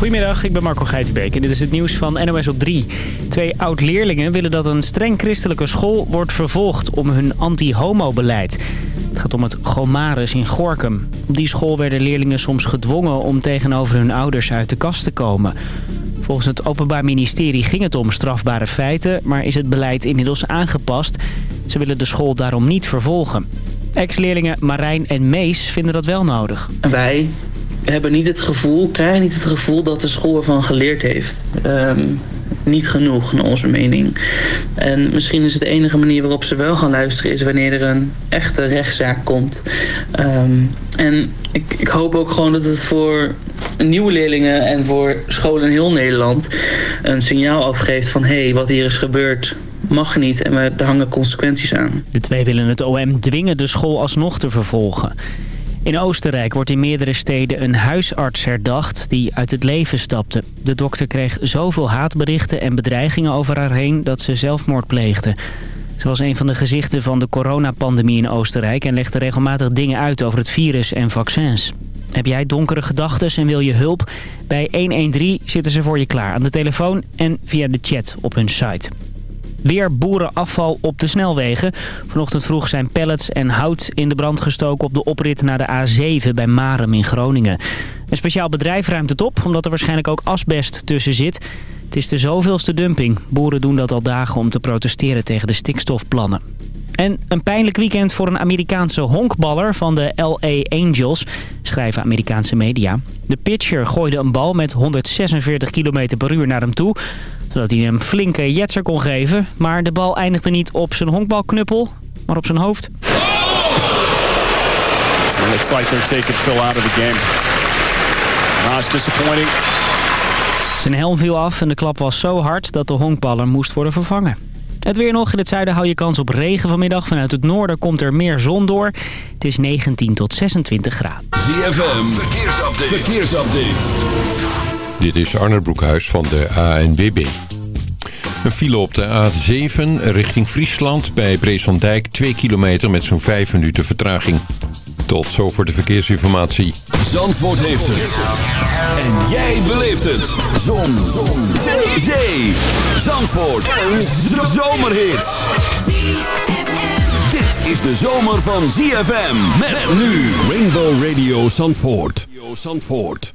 Goedemiddag, ik ben Marco Geitenbeek en dit is het nieuws van NOS op 3. Twee oud-leerlingen willen dat een streng christelijke school wordt vervolgd om hun anti-homo-beleid. Het gaat om het Gomarus in Gorkum. Op die school werden leerlingen soms gedwongen om tegenover hun ouders uit de kast te komen. Volgens het Openbaar Ministerie ging het om strafbare feiten, maar is het beleid inmiddels aangepast. Ze willen de school daarom niet vervolgen. Ex-leerlingen Marijn en Mees vinden dat wel nodig. Wij hebben niet het gevoel, krijgen niet het gevoel dat de school ervan geleerd heeft. Ehm, niet genoeg, naar onze mening. En misschien is het enige manier waarop ze wel gaan luisteren... is wanneer er een echte rechtszaak komt. Ehm, en ik, ik hoop ook gewoon dat het voor nieuwe leerlingen... en voor scholen in heel Nederland een signaal afgeeft van... hé, hey, wat hier is gebeurd mag niet en er hangen consequenties aan. De twee willen het OM dwingen de school alsnog te vervolgen. In Oostenrijk wordt in meerdere steden een huisarts herdacht die uit het leven stapte. De dokter kreeg zoveel haatberichten en bedreigingen over haar heen dat ze zelfmoord pleegde. Ze was een van de gezichten van de coronapandemie in Oostenrijk... en legde regelmatig dingen uit over het virus en vaccins. Heb jij donkere gedachten en wil je hulp? Bij 113 zitten ze voor je klaar aan de telefoon en via de chat op hun site. Weer boerenafval op de snelwegen. Vanochtend vroeg zijn pallets en hout in de brand gestoken op de oprit naar de A7 bij Marem in Groningen. Een speciaal bedrijf ruimt het op, omdat er waarschijnlijk ook asbest tussen zit. Het is de zoveelste dumping. Boeren doen dat al dagen om te protesteren tegen de stikstofplannen. En een pijnlijk weekend voor een Amerikaanse honkballer van de LA Angels, schrijven Amerikaanse media. De pitcher gooide een bal met 146 km per uur naar hem toe zodat hij een flinke jetser kon geven. Maar de bal eindigde niet op zijn honkbalknuppel, maar op zijn hoofd. It looks like they're taking Phil out of the game. That's disappointing. Zijn helm viel af en de klap was zo hard dat de honkballer moest worden vervangen. Het weer nog. In het zuiden hou je kans op regen vanmiddag. Vanuit het noorden komt er meer zon door. Het is 19 tot 26 graden. ZFM, verkeersupdate. verkeersupdate. Dit is Arne Broekhuis van de ANWB. Een file op de A7 richting Friesland bij Breeslanddijk 2 kilometer met zo'n 5 minuten vertraging. Tot zover de verkeersinformatie. Zandvoort heeft het. En jij beleeft het. Zon. Zon. Zee. Zandvoort. Een zomerhit. Dit is de zomer van ZFM. Met nu Rainbow Radio Zandvoort. Zandvoort.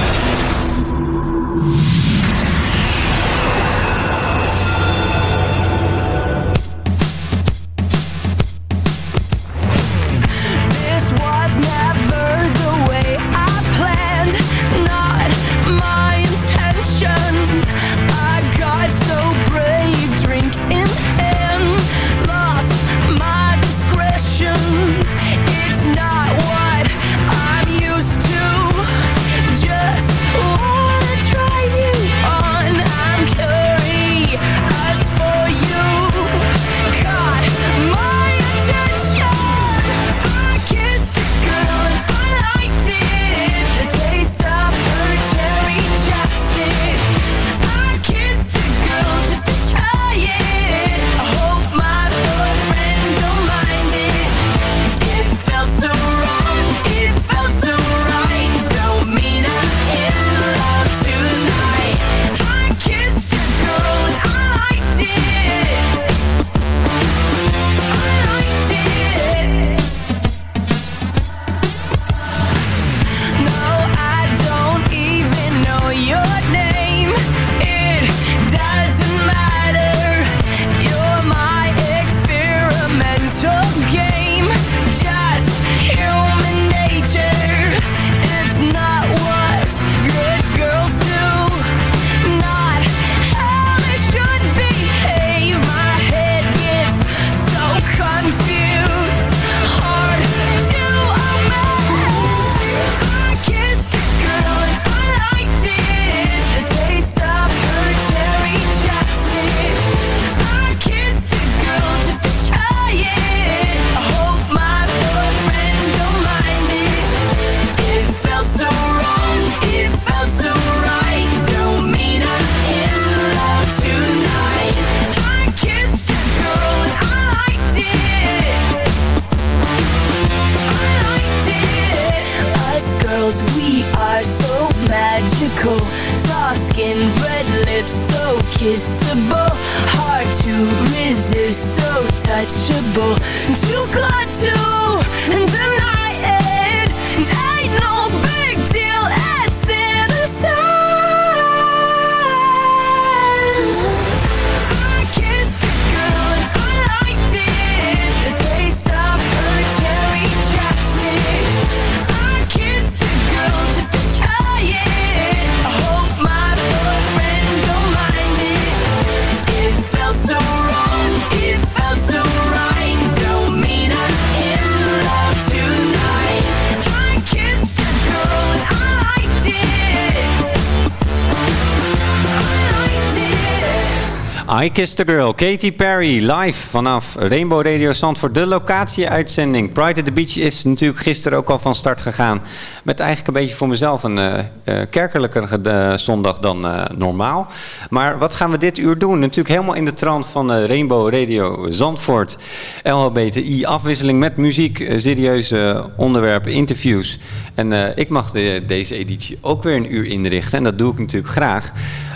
I Kissed a Girl, Katy Perry, live vanaf Rainbow Radio Zandvoort. De locatie-uitzending. Pride at the Beach is natuurlijk gisteren ook al van start gegaan. Met eigenlijk een beetje voor mezelf een eh, kerkelijker eh, zondag dan normaal. Maar wat gaan we dit uur doen? Natuurlijk helemaal in de trant van Rainbow Radio Zandvoort. LHBTI, afwisseling met muziek, serieuze onderwerpen, interviews. En ik mag de- deze editie ook weer een uur inrichten. En dat doe ik natuurlijk graag.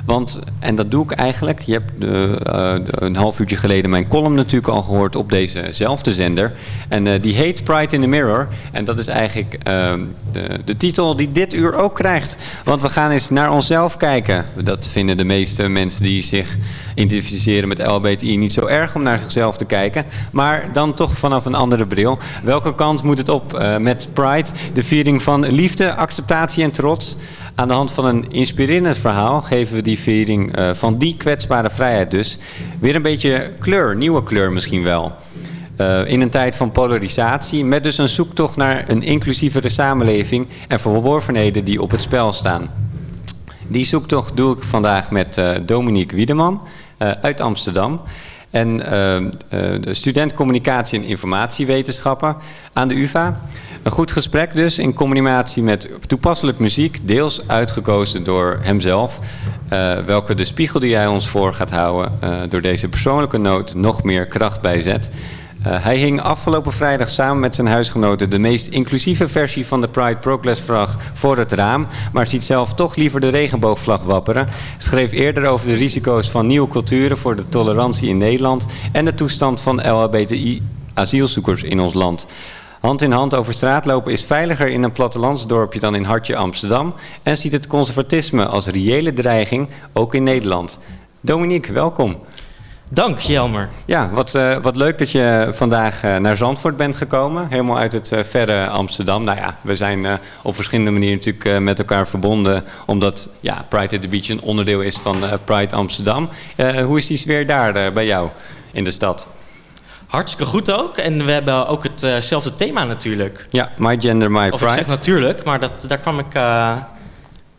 Want, en dat doe ik eigenlijk, je hebt een half uurtje geleden mijn column natuurlijk al gehoord op dezezelfde zender. En eh, die heet Pride in the Mirror. En dat is eigenlijk eh, de, de titel die dit uur ook krijgt. Want we gaan eens naar onszelf kijken. Dat vinden de meeste mensen die zich identificeren met LBTI niet zo erg om naar zichzelf te kijken. Maar dan toch vanaf een andere bril. Welke kant moet het op eh, met Pride? De viering van liefde, acceptatie en trots. Aan de hand van een inspirerend verhaal geven we die viering eh, van die kwetsbare vrijheid dus weer een beetje kleur, nieuwe kleur misschien wel. Eh, in een tijd van polarisatie, met dus een zoektocht naar een inclusievere samenleving en verworvenheden die op het spel staan. Die zoektocht doe ik vandaag met eh, Dominique Wiedeman uit Amsterdam. En eh, eh, de student communicatie en informatiewetenschappen aan de UvA. Een goed gesprek dus in combinatie met toepasselijk muziek, deels uitgekozen door hemzelf. eh, welke de spiegel die hij ons voor gaat houden, eh, door deze persoonlijke noot nog meer kracht bijzet. Eh, hij hing afgelopen vrijdag samen met zijn huisgenoten de meest inclusieve versie van de Pride Progress vlag voor het raam, maar ziet zelf toch liever de regenboogvlag wapperen. Schreef eerder over de risico's van nieuwe culturen voor de tolerantie in Nederland en de toestand van LHBTI asielzoekers in ons land. Hand in hand over straat lopen is veiliger in een plattelandsdorpje dan in Hartje Amsterdam en ziet het conservatisme als reële dreiging ook in Nederland. Dominique, welkom. Dank, Jelmer. Ja, wat, eh, wat leuk dat je vandaag eh, naar Zandvoort bent gekomen. Helemaal uit het eh, verre Amsterdam. Nou ja, we zijn op verschillende manieren natuurlijk met elkaar verbonden. Omdat ja, Pride at the Beach een onderdeel is van Pride Amsterdam. Hoe is die sfeer daar bij jou in de stad? Hartstikke goed ook. En we hebben ook hetzelfde thema natuurlijk. Ja, My Gender, My Of ik zeg Pride. natuurlijk, maar dat, daar kwam ik...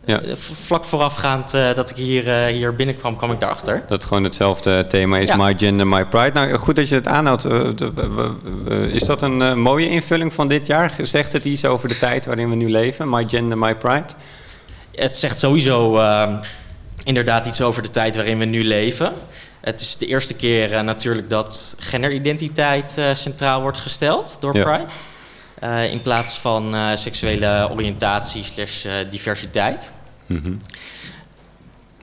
Ja. eh, vlak voorafgaand eh, dat ik hier, eh, hier binnenkwam, kwam ik daarachter. Dat gewoon hetzelfde thema is, Ja. My Gender, My Pride. Nou, goed dat je het aanhoudt. Is dat een mooie invulling van dit jaar? Zegt het iets over de tijd waarin we nu leven? My Gender, My Pride? Het zegt sowieso eh, inderdaad iets over de tijd waarin we nu leven. Het is de eerste keer natuurlijk dat genderidentiteit centraal wordt gesteld door Ja. Pride. Eh, in plaats van eh, seksuele oriëntatie slash eh, diversiteit. Mhm.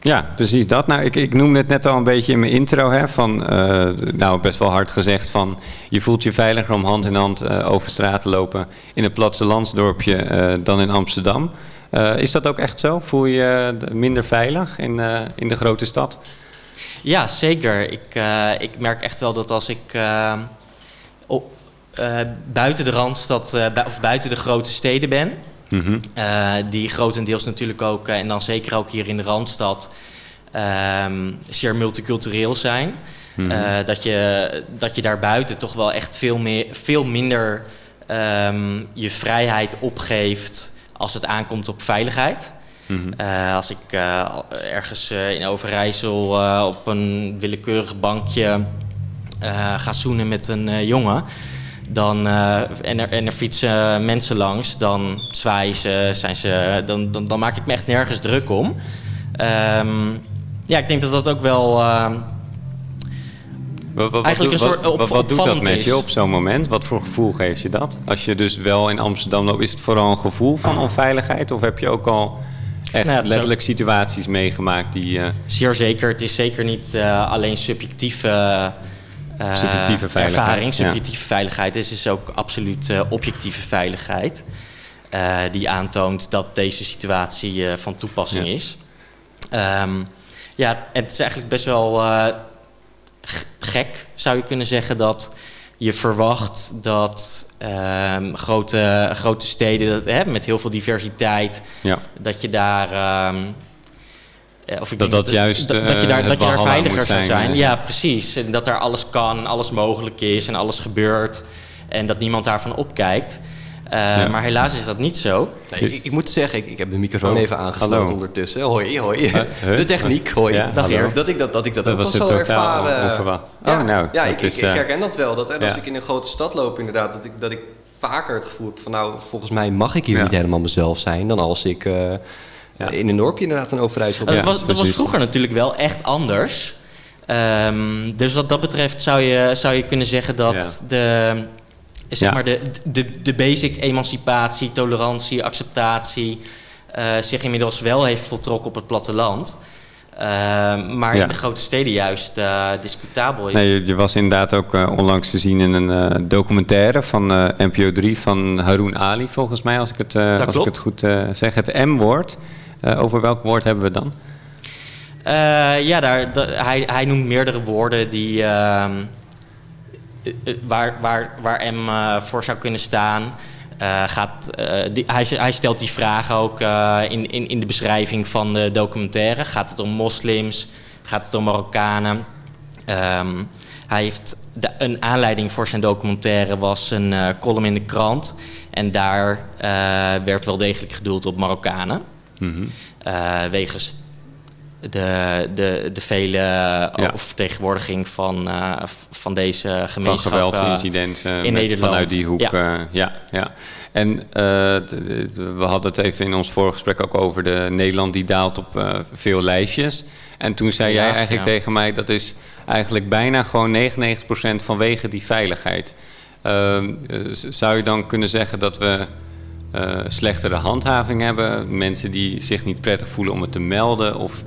Ja, precies dat. Nou, ik, ik noemde het net al een beetje in mijn intro. Hè, van, nou, best wel hard gezegd van... je voelt je veiliger om hand in hand over straat te lopen... in een plattelandsdorpje dan in Amsterdam. Is dat ook echt zo? Voel je je minder veilig in, in de grote stad? Ja, zeker. Ik, ik merk echt wel dat als ik op, eh, buiten de Randstad eh, of buiten de grote steden ben... Mhm. eh, die grotendeels natuurlijk ook, en dan zeker ook hier in de Randstad... ehm, zeer multicultureel zijn. Mhm. Dat, je, dat je daarbuiten toch wel echt veel, meer, veel minder ehm, je vrijheid opgeeft... als het aankomt op veiligheid... Mhm. Als ik ergens in Overijssel op een willekeurig bankje ga zoenen met een jongen, dan, eh, en, er, en er fietsen mensen langs, dan zwaaien ze, zijn ze, dan, dan, dan maak ik me echt nergens druk om. Ehm, ja, ik denk dat dat ook wel. eh, Wat, wat, Eigenlijk wat, een soort wat, op- wat, wat doet dat met is. je op zo'n moment? Wat voor gevoel geeft je dat? Als je dus wel in Amsterdam loopt, is het vooral een gevoel van onveiligheid? Of heb je ook al echt Nou, letterlijk situaties meegemaakt die... eh, Zeer zeker. Het is zeker niet alleen subjectieve, eh, Subjectieve veiligheid, ervaring, ja. subjectieve veiligheid. Het is ook absoluut eh, objectieve veiligheid. eh, die aantoont dat deze situatie van toepassing Ja. is. Ehm, ja, het is eigenlijk best wel gek, zou je kunnen zeggen, dat je verwacht dat ehm, grote, grote steden dat, hè, met heel veel diversiteit, ja. dat je daar. ehm, eh, of ik Dat juist, dat, dat je eh, daar, dat je daar veiliger zou zijn, zijn. eh. Ja, precies. En dat daar alles kan en alles mogelijk is en alles gebeurt. En dat niemand daarvan opkijkt. Eh, Ja. Maar helaas is dat niet zo. Nee, ik, ik moet zeggen, ik, ik heb de microfoon Oh, even aangesloten ondertussen. Hoi, hoi. De techniek, hoi. Ja, Dag, hallo. heer. Dat ik dat, dat, ik dat, Dat ook was wel zo totaal ervaren. onverwacht. Ja, Oh, nou, ja ik, is, ik, eh, ik herken dat wel. Dat, hè, als ik in een grote stad loop inderdaad, dat ik, dat ik vaker het gevoel heb van... nou, volgens mij mag ik hier Ja. niet helemaal mezelf zijn... dan als ik eh, in een dorpje inderdaad een Overijssel dat, was, dat was vroeger natuurlijk wel echt anders. Ehm, dus wat dat betreft zou je, zou je kunnen zeggen dat Ja. de, zeg Ja. maar de, de, de basic emancipatie, tolerantie, acceptatie eh, zich inmiddels wel heeft voltrokken op het platteland. Ehm, maar Ja. in de grote steden juist eh, discutabel is. Nee, je, je was inderdaad ook eh, onlangs te zien in een eh, documentaire van eh, NPO 3 van Haroon Ali, volgens mij, als ik het, eh, als ik het goed eh, zeg. Het M-woord. Eh, over welk woord hebben we dan? Eh, ja, daar, da- hij, hij noemt meerdere woorden die, ehm, eh, waar, waar, waar M voor zou kunnen staan. Gaat, hij, hij stelt die vraag ook in, in, in de beschrijving van de documentaire. Gaat het om moslims? Gaat het om Marokkanen? Ehm, hij heeft de, een aanleiding voor zijn documentaire was een column in de krant. En daar werd wel degelijk gedoeld op Marokkanen. Mhm. Eh, wegens de, de, de vele eh, vertegenwoordiging van, eh, van deze Van gemeenschap eh, geweldsincidenten in met- Nederland. vanuit die hoek. Ja. Ja, ja, ja. En we hadden het even in ons voorgesprek ook over de Nederland die daalt op veel lijstjes. En toen zei jij eigenlijk tegen mij dat is eigenlijk bijna gewoon 99% vanwege die veiligheid. Ehm, eh, zou je dan kunnen zeggen dat we eh, slechtere handhaving hebben? Mensen die zich niet prettig voelen om het te melden? Of,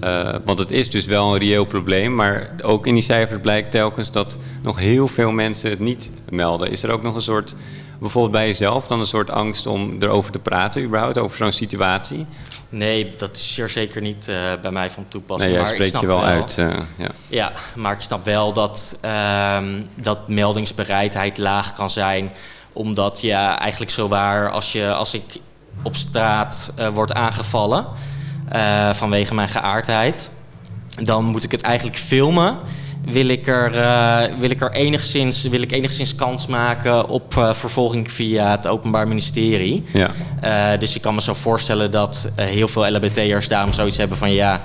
eh, want het is dus wel een reëel probleem, maar ook in die cijfers blijkt telkens dat nog heel veel mensen het niet melden. Is er ook nog een soort, bijvoorbeeld bij jezelf, dan een soort angst om erover te praten überhaupt, over zo'n situatie? Nee, dat is zeer zeker niet eh, bij mij van toepassing. Nee, jij maar ik snap je wel uit, eh, ja. ja, maar ik snap wel dat, ehm, dat meldingsbereidheid laag kan zijn. Omdat je eigenlijk zo waar, als, je, als ik op straat eh, word aangevallen eh, vanwege mijn geaardheid, dan moet ik het eigenlijk filmen. Wil ik er, eh, wil ik er enigszins, wil ik enigszins kans maken op vervolging via het Openbaar Ministerie. Ja. Dus ik kan me zo voorstellen dat heel veel LHBT'ers daarom zoiets hebben van ja,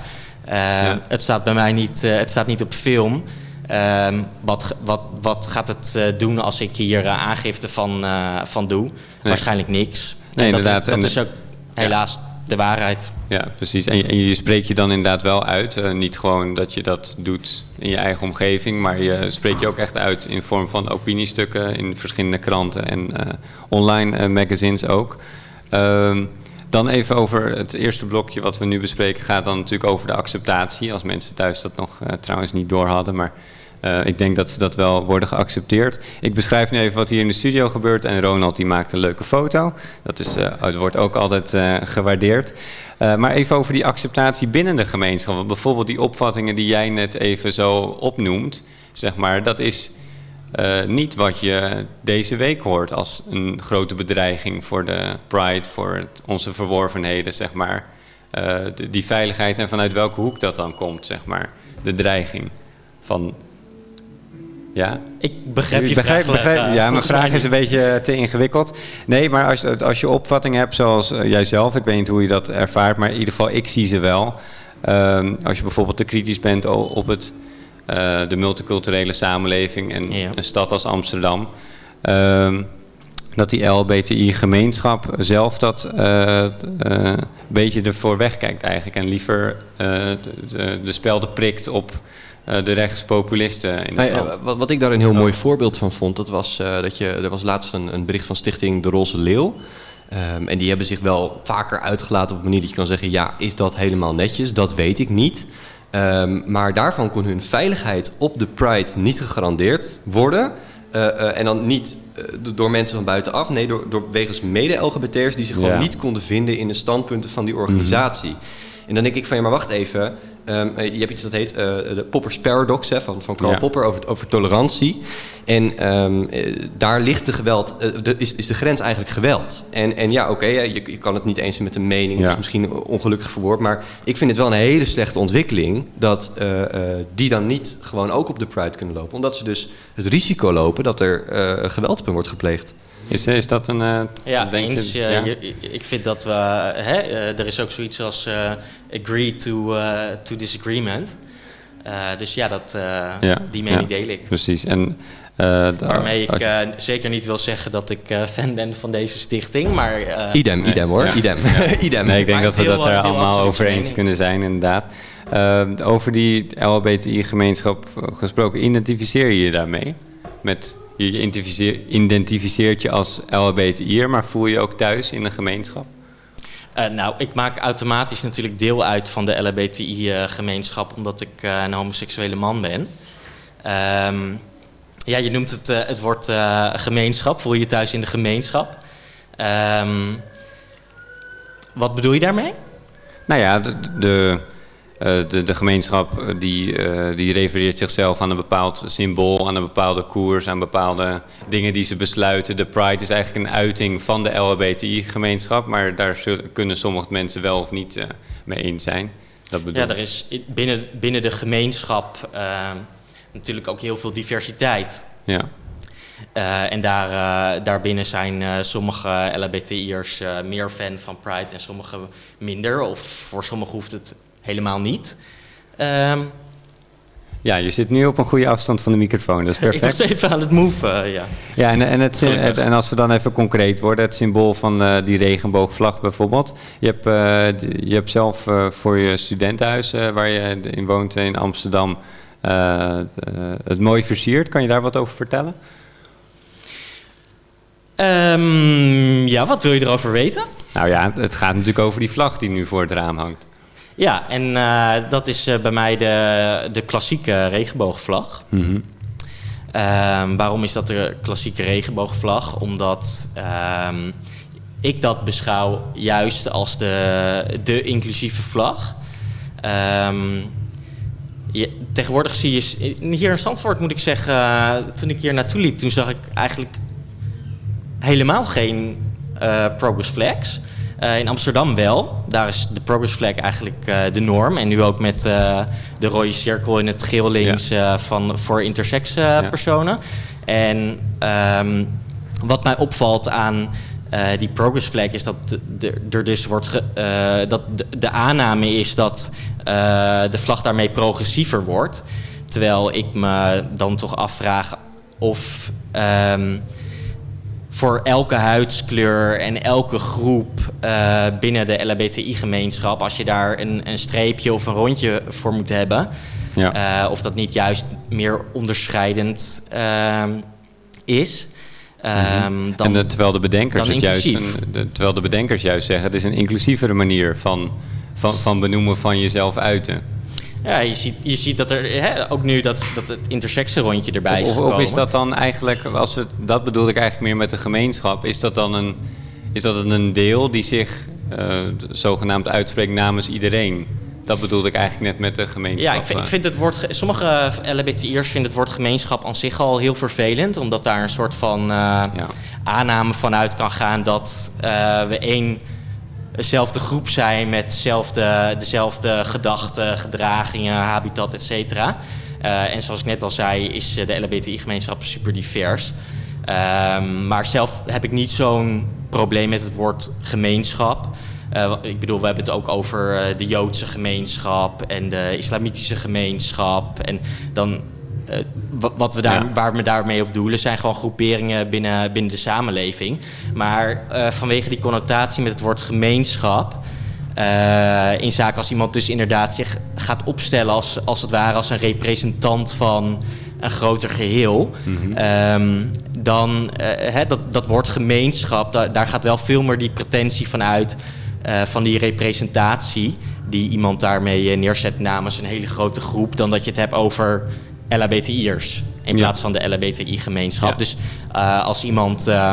eh, het staat bij mij niet, het staat niet op film. Ehm, wat, wat, wat gaat het eh, doen als ik hier eh, aangifte van, eh, van doe? Waarschijnlijk niks. Nee, En dat, inderdaad. Is, dat En- is ook helaas de waarheid. Ja, precies. En je, en je spreekt je dan inderdaad wel uit. niet gewoon dat je dat doet in je eigen omgeving, maar je spreekt je ook echt uit in vorm van opiniestukken in verschillende kranten en online magazines ook. Ehm, dan even over het eerste blokje wat we nu bespreken, gaat dan natuurlijk over de acceptatie. Als mensen thuis dat nog trouwens niet door hadden, maar eh, ik denk dat ze dat wel worden geaccepteerd. Ik beschrijf nu even wat hier in de studio gebeurt en Ronald die maakt een leuke foto. Dat, is, eh, wordt ook altijd eh, gewaardeerd. Maar even over die acceptatie binnen de gemeenschap. Want bijvoorbeeld die opvattingen die jij net even zo opnoemt, zeg maar, dat is niet wat je deze week hoort als een grote bedreiging voor de Pride, voor onze verworvenheden, zeg maar. De- die veiligheid en vanuit welke hoek dat dan komt, zeg maar. De dreiging van... Ja? Ik begrijp je begrijp, vraag, begrijp- eh, Ja, mijn vraag is een beetje te ingewikkeld. Nee, maar als, als je opvatting hebt zoals eh, jijzelf, ik weet niet hoe je dat ervaart, maar in ieder geval, ik zie ze wel. Ehm, als je bijvoorbeeld te kritisch bent op het, eh, de multiculturele samenleving en een stad als Amsterdam. ehm, dat die LBTI-gemeenschap zelf dat eh, eh, een beetje ervoor wegkijkt eigenlijk. En liever eh, de, de, de spelden prikt op eh, de rechtspopulisten in Nee, eh, wat, wat ik daar een heel mooi voorbeeld van vond, dat was eh, dat je, er was laatst een, een bericht van stichting De Roze Leeuw. Ehm, en die hebben zich wel vaker uitgelaten op een manier dat je kan zeggen... ja, is dat helemaal netjes? Dat weet ik niet. Ehm, maar daarvan kon hun veiligheid op de Pride niet gegarandeerd worden... Eh, eh, en dan niet eh, do- door mensen van buitenaf, nee, door, door wegens mede-LGBT'ers die zich gewoon niet konden vinden in de standpunten van die organisatie. En dan denk ik van ja, maar wacht even. Ehm, eh, je hebt iets dat heet eh, de Popper's Paradox hè, van, van Karl Ja. Popper over, over tolerantie. En ehm, eh, daar ligt de geweld, de, is, is de grens eigenlijk geweld. En, en ja, oké, je, je kan het niet eens zijn met een mening, Ja. dat is misschien ongelukkig verwoord. Maar ik vind het wel een hele slechte ontwikkeling dat die dan niet gewoon ook op de Pride kunnen lopen. Omdat ze dus het risico lopen dat er geweld op hen wordt gepleegd. Is, is dat een... eh, Ja, denk je- eens. eh, ja? je- ik vind dat we... Hè, eh, er is ook zoiets als eh, agree to, eh, to disagreement. Eh, dus ja, dat, eh, Ja, die mening ja, deel ik. Precies. En, eh, d- Waarmee ik eh, zeker niet wil zeggen dat ik eh, fan ben van deze stichting, maar... eh, idem, idem hoor, Ja. idem. idem. Nee, ik denk Maar dat we dat er eh, allemaal over eens kunnen zijn, inderdaad. Eh, over die LHBTI-gemeenschap gesproken, identificeer je je daarmee? Met, je identificeer, identificeert je als LHBTI'er, maar voel je je ook thuis in de gemeenschap? Eh, nou, ik maak automatisch natuurlijk deel uit van de LHBTI-gemeenschap, omdat ik eh, een homoseksuele man ben. Ehm, ja, je noemt het, eh, het woord eh, gemeenschap. Voel je je thuis in de gemeenschap? Ehm, wat bedoel je daarmee? Nou ja, de, de, eh, de, de gemeenschap eh, die, eh, die refereert zichzelf aan een bepaald symbool, aan een bepaalde koers, aan bepaalde dingen die ze besluiten. De Pride is eigenlijk een uiting van de LHBTI-gemeenschap, maar daar zullen, kunnen sommige mensen wel of niet eh, mee eens zijn. Dat bedoel Ja, er is binnen, binnen de gemeenschap ehm, natuurlijk ook heel veel diversiteit. Ja. Eh, en daar, eh, daarbinnen zijn eh, sommige LHBTI'ers eh meer fan van Pride en sommige minder. Of voor sommigen hoeft het helemaal niet. Ehm, ja, je zit nu op een goede afstand van de microfoon, dat is ik perfect. was even aan het move, eh, ja. Ja, en, en, het, en als we dan even concreet worden, het symbool van eh, die regenboogvlag bijvoorbeeld. Je hebt, eh, je hebt zelf voor je studentenhuis, waar je in woont in Amsterdam, het mooi versierd. Kan je daar wat over vertellen? Ehm, ja, wat wil je erover weten? Nou ja, het gaat natuurlijk over die vlag die nu voor het raam hangt. Ja, en eh, dat is eh, bij mij de, de klassieke regenboogvlag. Mhm. Ehm, waarom is dat de klassieke regenboogvlag? Omdat ehm, ik dat beschouw juist als de, de inclusieve vlag. Ehm, je- tegenwoordig zie je... Hier in Zandvoort moet ik zeggen... eh, toen ik hier naartoe liep, toen zag ik eigenlijk helemaal geen progress flags. Eh, in Amsterdam wel. Daar is de progress flag eigenlijk eh, de norm. En nu ook met eh, de rode cirkel in het geel links van, voor intersex personen. En ehm, wat mij opvalt aan die progress flag is dat er dus wordt ge- dat de, de aanname is dat de vlag daarmee progressiever wordt. Terwijl ik me dan toch afvraag of ehm, voor elke huidskleur en elke groep eh, binnen de LHBTI-gemeenschap, als je daar een, een streepje of een rondje voor moet hebben, Ja. eh, of dat niet juist meer onderscheidend ehm, is. ehm, dan, Mhm. en de- terwijl, de bedenkers het juist inclusief. een, de- terwijl de bedenkers juist zeggen, het is een inclusievere manier van, van, van benoemen van jezelf uiten. Ja, je ziet, je ziet dat er hè, ook nu dat, dat het intersexenrondje erbij is Of, of gekomen. is dat dan eigenlijk, als we, dat bedoelde ik eigenlijk meer met de gemeenschap, is dat dan een, is dat een deel die zich eh, zogenaamd uitspreekt namens iedereen? Dat bedoelde ik eigenlijk net met de gemeenschap. Ja, ik vind, ik eh. vind het woord. ge- Sommige LHBTI'ers vinden het woord gemeenschap aan zich al heel vervelend. Omdat daar een soort van eh, aanname van uit kan gaan dat we één dezelfde groep zijn met dezelfde, gedachten, gedragingen, habitat, et cetera. Eh, en zoals ik net al zei, is eh, de LHBTI-gemeenschap super divers. Ehm, maar zelf heb ik niet zo'n probleem met het woord gemeenschap. Eh, ik bedoel, we hebben het ook over de Joodse gemeenschap en de islamitische gemeenschap. En dan, wat we daar, Ja. waar we daarmee op doelen zijn gewoon groeperingen binnen, binnen de samenleving. Maar eh, vanwege die connotatie met het woord gemeenschap. eh, in zaken als iemand dus inderdaad zich gaat opstellen als, als het ware als een representant van een groter geheel. Ehm, dan eh, hè, dat, dat woord gemeenschap, da- daar gaat wel veel meer die pretentie van uit. eh, van die representatie die iemand daarmee eh, neerzet namens een hele grote groep, dan dat je het hebt over LHBTI'ers in plaats van de LHBTI-gemeenschap. Dus eh, als iemand eh,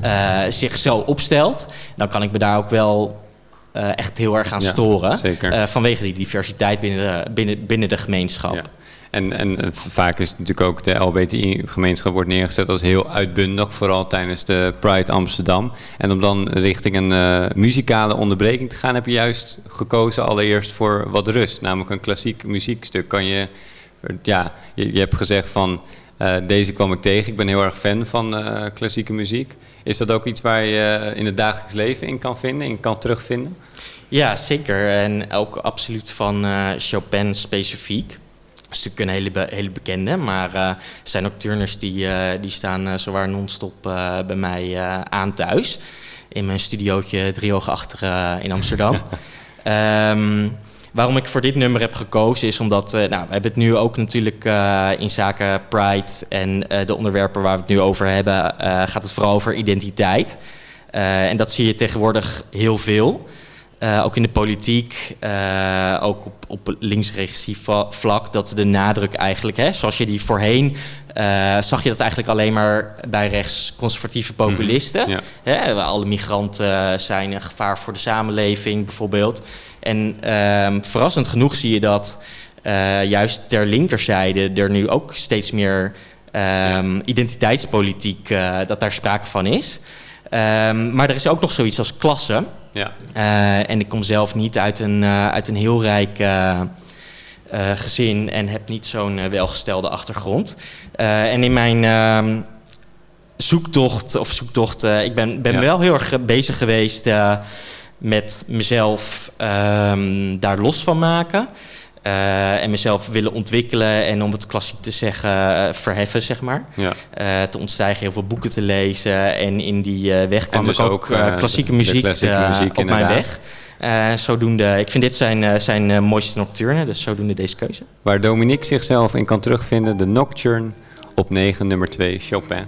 eh, zich zo opstelt, dan kan ik me daar ook wel echt heel erg aan Ja, storen. zeker. Vanwege die diversiteit binnen de, binnen, binnen de gemeenschap. En, en vaak is natuurlijk ook de LBTI-gemeenschap wordt neergezet als heel uitbundig, vooral tijdens de Pride Amsterdam. En om dan richting een muzikale onderbreking te gaan, heb je juist gekozen allereerst voor wat rust. Namelijk een klassiek muziekstuk. Kan je, ja, je, je hebt gezegd van eh, deze kwam ik tegen. Ik ben heel erg fan van eh, klassieke muziek. Is dat ook iets waar je in het dagelijks leven in kan vinden, in kan terugvinden? Ja, zeker. En ook absoluut van eh, Chopin specifiek. Dat is natuurlijk een hele, be- hele bekende, maar er zijn ook turners die, die staan eh, zowaar non-stop bij mij aan thuis. In mijn studiootje driehoog achter in Amsterdam. Ehm, waarom ik voor dit nummer heb gekozen is omdat... eh, nou, we hebben het nu ook natuurlijk eh, in zaken Pride... en eh, de onderwerpen waar we het nu over hebben... gaat het vooral over identiteit. En dat zie je tegenwoordig heel veel. Ook in de politiek, ook op, op linksregressief vlak, dat de nadruk eigenlijk, hè, zoals je die voorheen zag je dat eigenlijk alleen maar bij rechtsconservatieve populisten. Ja. Hè, waar alle migranten zijn een gevaar voor de samenleving bijvoorbeeld. En ehm, verrassend genoeg zie je dat eh, juist ter linkerzijde er nu ook steeds meer ehm, identiteitspolitiek, eh, dat daar sprake van is. Ehm, maar er is ook nog zoiets als klasse. Ja. Eh, en ik kom zelf niet uit een, uit een heel rijk gezin en heb niet zo'n welgestelde achtergrond. En in mijn zoektocht, of zoektocht, ik ben, ben Ja. wel heel erg bezig geweest met mezelf ehm, daar los van maken. Eh, en mezelf willen ontwikkelen en om het klassiek te zeggen, eh, verheffen, zeg maar. Ja. Eh, te ontstijgen, heel veel boeken te lezen. En in die weg kwam dus ik ook, klassieke muziek, klassieke muziek, op mijn weg. Zodoende, ik vind dit zijn, zijn mooiste nocturne, dus zodoende deze keuze. Waar Dominique zichzelf in kan terugvinden, de Nocturne op 9, nummer 2, Chopin.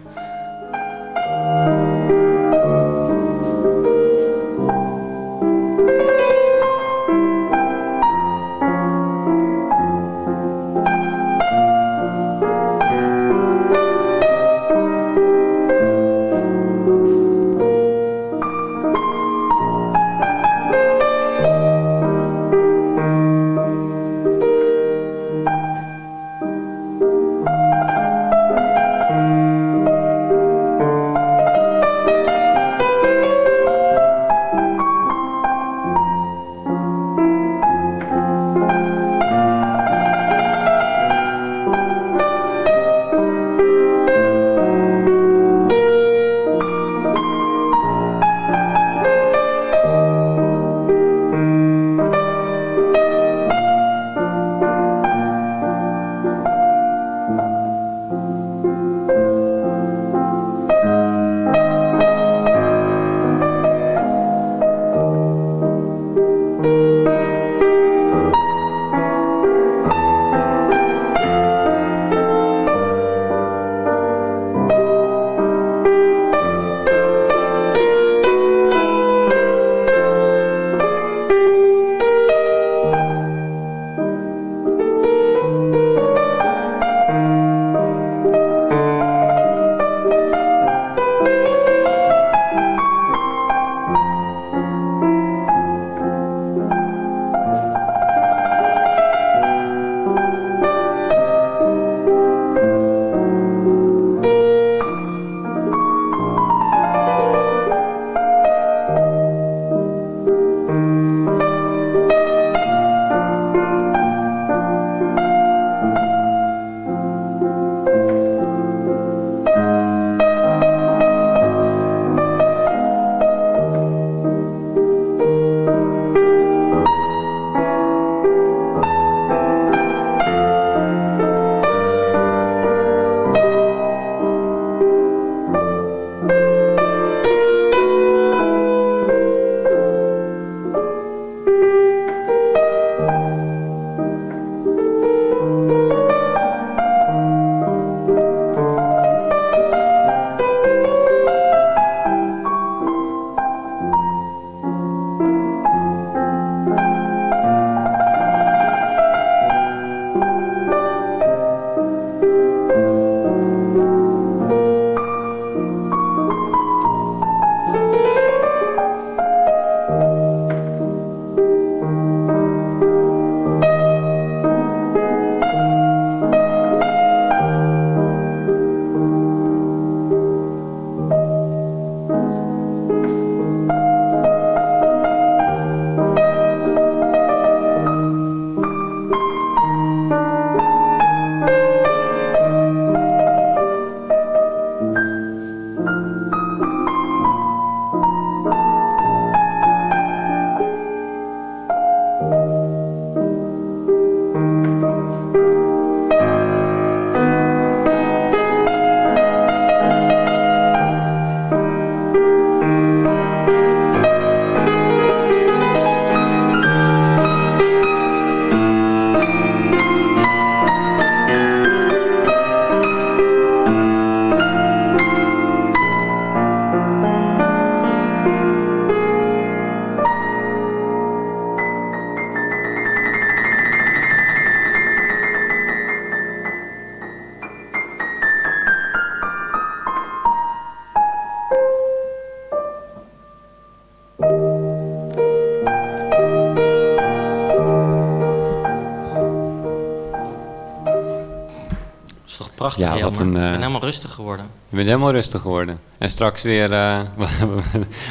Wat een, Ik eh, ben helemaal rustig geworden. Je bent helemaal rustig geworden. En straks weer... eh,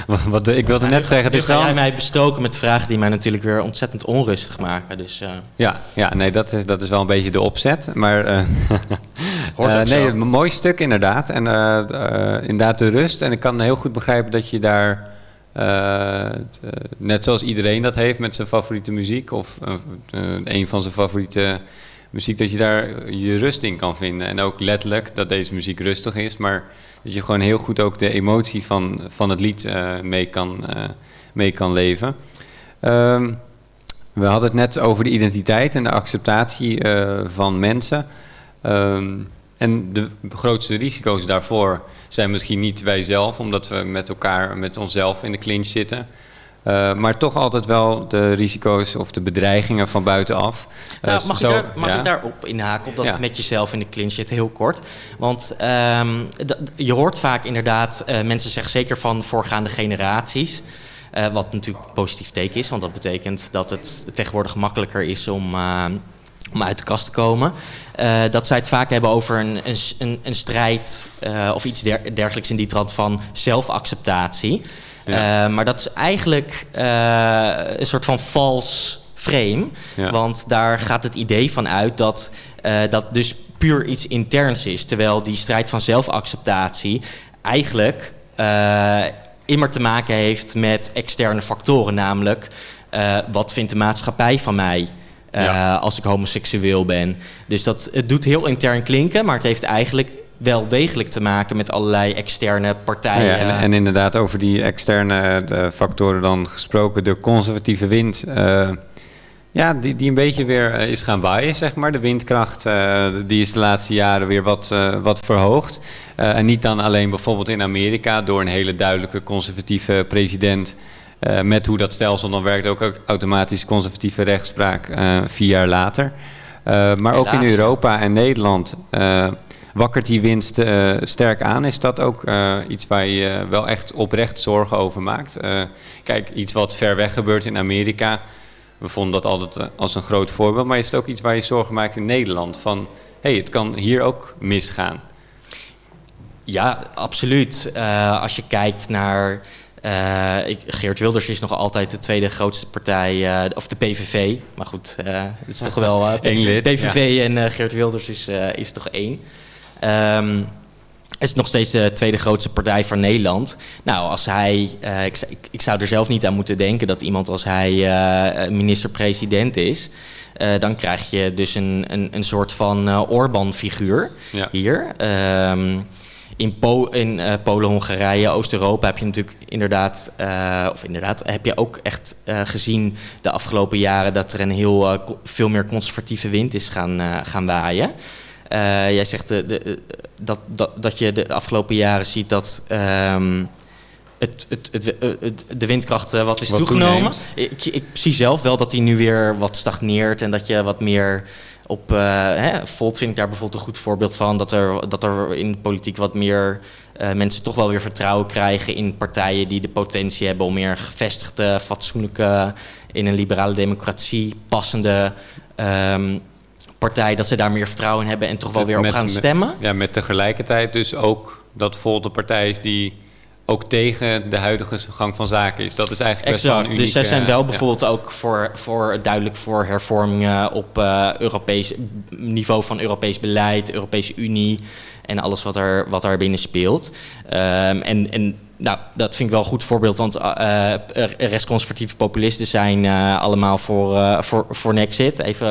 wat, wat, ik wilde Ja, net zeggen, het is ga wel... jij mij bestoken met vragen die mij natuurlijk weer ontzettend onrustig maken. Dus eh, Ja, ja nee, dat is, dat is wel een beetje de opzet. Maar Hoort nee, een mooi stuk inderdaad. En inderdaad de rust. En ik kan heel goed begrijpen dat je daar, t- net zoals iedereen dat heeft met zijn favoriete muziek, of een van zijn favoriete muziek, dat je daar je rust in kan vinden. En ook letterlijk dat deze muziek rustig is, maar dat je gewoon heel goed ook de emotie van, van het lied eh, mee, kan, eh, mee kan leven. Ehm, we hadden het net over de identiteit en de acceptatie eh, van mensen. Ehm, en de grootste risico's daarvoor zijn misschien niet wij zelf, omdat we met elkaar, met onszelf in de clinch zitten. Eh, maar toch altijd wel de risico's of de bedreigingen van buitenaf. Eh, Nou, mag zo- ik, daar, mag ja. ik daarop inhaken, op dat Ja. met jezelf in de clinch zit, heel kort? Want ehm, je hoort vaak inderdaad, eh, mensen zeggen zeker van voorgaande generaties... wat natuurlijk positief teken is, want dat betekent dat het tegenwoordig makkelijker is om, om uit de kast te komen. dat zij het vaak hebben over een, een, een, een strijd of iets der- dergelijks in die trant van zelfacceptatie. Ja. Eh, maar dat is eigenlijk eh, een soort van vals frame. Ja. Want daar gaat het idee van uit dat eh, dat dus puur iets interns is. Terwijl die strijd van zelfacceptatie eigenlijk immer te maken heeft met externe factoren. Namelijk, wat vindt de maatschappij van mij? Ja. als ik homoseksueel ben. Dus dat, het doet heel intern klinken, maar het heeft eigenlijk wel degelijk te maken met allerlei externe partijen. Ja, en, en inderdaad over die externe eh, factoren dan gesproken, de conservatieve wind. eh, ja, die, die een beetje weer eh, is gaan waaien, zeg maar. De windkracht, die is de laatste jaren weer wat, wat verhoogd. En niet dan alleen bijvoorbeeld in Amerika door een hele duidelijke conservatieve president. met hoe dat stelsel dan werkt, ook, ook automatisch conservatieve rechtspraak vier jaar later. Maar ook in. Europa en Nederland wakkert die winst eh, sterk aan. Is dat ook eh, iets waar je wel echt oprecht zorgen over maakt? Eh, kijk, iets wat ver weg gebeurt in Amerika. We vonden dat altijd als een groot voorbeeld. Maar is het ook iets waar je zorgen maakt in Nederland? Van, hé, hey, het kan hier ook misgaan. Ja, absoluut. Als je kijkt naar. ik, Geert Wilders is nog altijd de tweede grootste partij, of de PVV. Maar goed, eh, het is toch wel. PVV en Geert Wilders is, is toch één. Het is nog steeds de tweede grootste partij van Nederland. Nou, als hij. eh, ik, zou- ik, ik zou er zelf niet aan moeten denken dat iemand als hij eh, minister-president is. Eh, dan krijg je dus een, een, een soort van Orbán-figuur Ja. hier. Ehm, in, Po- in Polen, Hongarije, Oost-Europa heb je natuurlijk inderdaad, of inderdaad, heb je ook echt gezien de afgelopen jaren dat er een heel veel meer conservatieve wind is gaan, gaan waaien. Eh, jij zegt de, de, eh, dat, dat, dat je de afgelopen jaren ziet dat ehm, het, het, het, eh, de windkracht eh, wat is Wat toegenomen. Ik, ik zie zelf wel dat die nu weer wat stagneert en dat je wat meer op. eh hè, Volt vind ik daar bijvoorbeeld een goed voorbeeld van. Dat er, dat er in de politiek wat meer eh, mensen toch wel weer vertrouwen krijgen in partijen die de potentie hebben om meer gevestigde, fatsoenlijke, in een liberale democratie passende. ehm, partij, dat ze daar meer vertrouwen in hebben en toch wel weer op Met- gaan met- stemmen. Ja, met tegelijkertijd dus ook dat Volt de partij is die ook tegen de huidige gang van zaken is. Dat is eigenlijk best wel Dus zij zijn wel ja. bijvoorbeeld ook voor, voor, duidelijk voor hervormingen op eh, Europees niveau van Europees beleid, Europese Unie en alles wat er, wat daar binnen speelt. Ehm, en en nou, dat vind ik wel een goed voorbeeld, want eh, eh, rechtsconservatieve populisten zijn eh, allemaal voor, voor, voor Nexit, even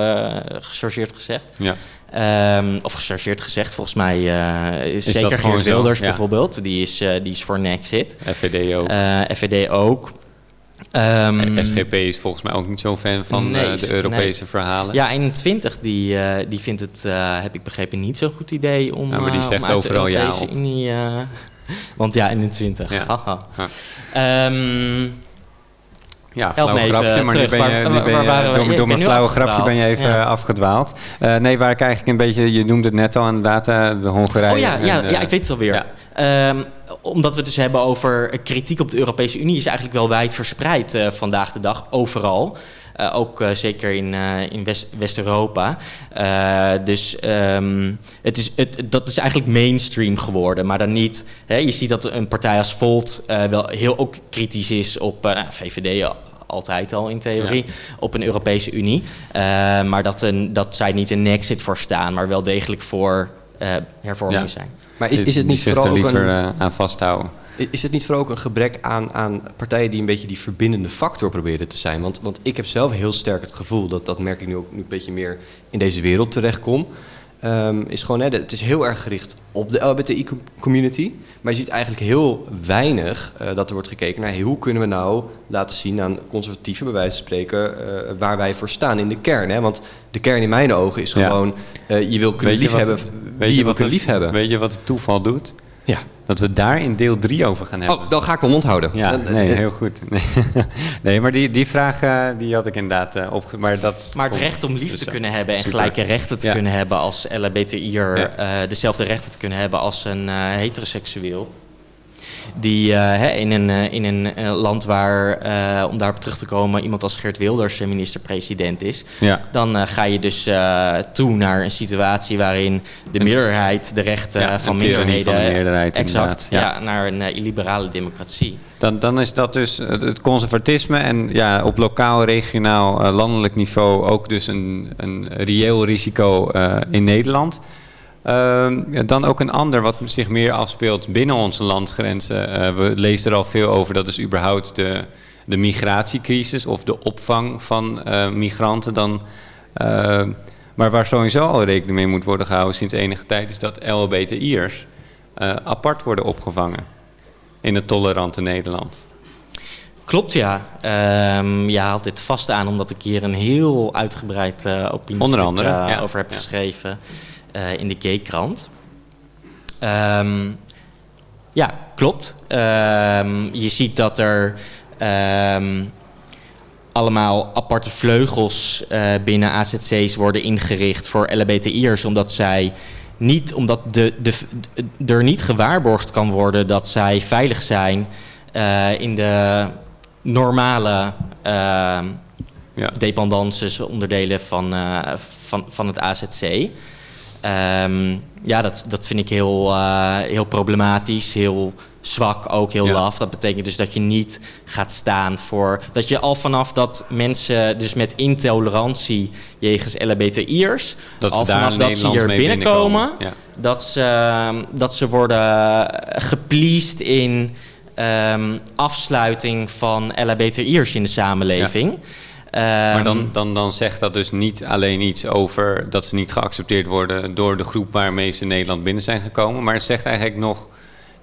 gechargeerd gezegd. Ja. Ehm, of gechargeerd gezegd, volgens mij is, Is zeker Geert? Wilders Ja. bijvoorbeeld, die is, die is voor Nexit. FVD ook. FVD ook. Ehm, SGP is volgens mij ook niet zo'n fan van nee, de Europese nee. verhalen. Ja, 21 die, die vindt het, heb ik begrepen, niet zo'n goed idee om, Ja, maar die zegt om uit overal de ja Europese op. Unie... eh, want ja, 21. Ja. Haha. Ja. Ehm, Ja, flauw grapje, maar nu terug. ben je, Waar- nu ben waar je- we? door, ben mijn flauwe grapje ben je even afgedwaald. eh, Ja. afgedwaald. Eh, nee, waar ik eigenlijk een beetje, je noemde het net al inderdaad, eh, de Hongarije. oh ja, ja, eh, ik weet het alweer. ja. Ehm, omdat we het dus hebben over kritiek op de Europese Unie, is eigenlijk wel wijd verspreid eh, vandaag de dag, overal. Eh, ook eh, zeker in, eh, in West- West-Europa. Eh, dus ehm, het is, het, dat is eigenlijk mainstream geworden. Maar dan niet. Hè, je ziet dat een partij als Volt eh, wel heel ook kritisch is op eh, nou, VVD. al- Altijd al in theorie, op een Europese Unie. Eh, maar dat, een, dat zij niet een exit voor staan, maar wel degelijk voor eh hervorming Ja. zijn. Maar is, is het niet vooral ook liever een, aan vasthouden. Is het niet vooral ook een gebrek aan, aan partijen die een beetje die verbindende factor proberen te zijn? Want, want ik heb zelf heel sterk het gevoel, dat, dat merk ik nu ook nu een beetje meer in deze wereld terechtkom. ehm, is gewoon, hè, het is heel erg gericht op de LBTI-community. Maar je ziet eigenlijk heel weinig eh, dat er wordt gekeken naar hoe kunnen we nou laten zien aan conservatieven, bij wijze van spreken, eh, waar wij voor staan in de kern. Hè? Want de kern in mijn ogen is Ja. gewoon, eh, je wil kunnen je liefhebben wie je wil wat kunnen liefhebben. Weet je wat het toeval doet? Ja. Dat we daar in deel 3 over gaan hebben. Oh, dan ga ik mijn mond houden. Ja, nee, heel goed. Nee, maar die, die vraag eh, die had ik inderdaad uh, opge... Maar, dat Maar het recht om lief Dus, te eh, kunnen hebben en super. gelijke rechten te Ja. kunnen hebben als LHBTI'er, Ja. eh, dezelfde rechten te kunnen hebben als een eh, heteroseksueel. Die eh, hè, in een, eh, in een eh, land waar, om daarop terug te komen, iemand als Geert Wilders minister-president is. Ja. Dan ga je dus toe naar een situatie waarin de meerderheid de rechten Ja, van minderheden. van de meerderheid, exact. Ja. ja. naar een illiberale democratie. Dan, dan is dat dus het conservatisme en ja, op lokaal, regionaal, landelijk niveau ook dus een, een reëel risico in Nederland. Ehm, dan ook een ander wat zich meer afspeelt binnen onze landsgrenzen. Eh, we lezen er al veel over, dat is überhaupt de, de migratiecrisis of de opvang van eh, migranten. Dan, eh, maar waar sowieso al rekening mee moet worden gehouden sinds enige tijd, is dat LHBTI'ers apart worden opgevangen in het tolerante Nederland. Klopt, ja. Ehm je haalt dit vast aan omdat ik hier een heel uitgebreid andere, eh, ja. over heb Ja. Eh, in de Gay-krant. Ehm, ja, klopt. Ehm, je ziet dat er ehm, allemaal aparte vleugels eh, binnen AZC's worden ingericht voor LHBTI'ers, omdat zij niet, omdat de, de, de- er niet gewaarborgd kan worden dat zij veilig zijn eh, in de normale ehm dependances, onderdelen van, van, van het AZC. Ehm, ja, dat, dat vind ik heel, eh, heel problematisch, heel zwak, ook heel Ja. laf. Dat betekent dus dat je niet gaat staan voor... dat je al vanaf dat mensen dus met intolerantie jegens LHBTI'ers... Al vanaf dat ze hier binnenkomen... Dat, ze, dat ze worden gepleased in ehm, afsluiting van LHBTI'ers in de samenleving. Maar Ehm, dan, dan, dan zegt dat dus niet alleen iets over dat ze niet geaccepteerd worden door de groep waarmee ze Nederland binnen zijn gekomen. Maar het zegt eigenlijk nog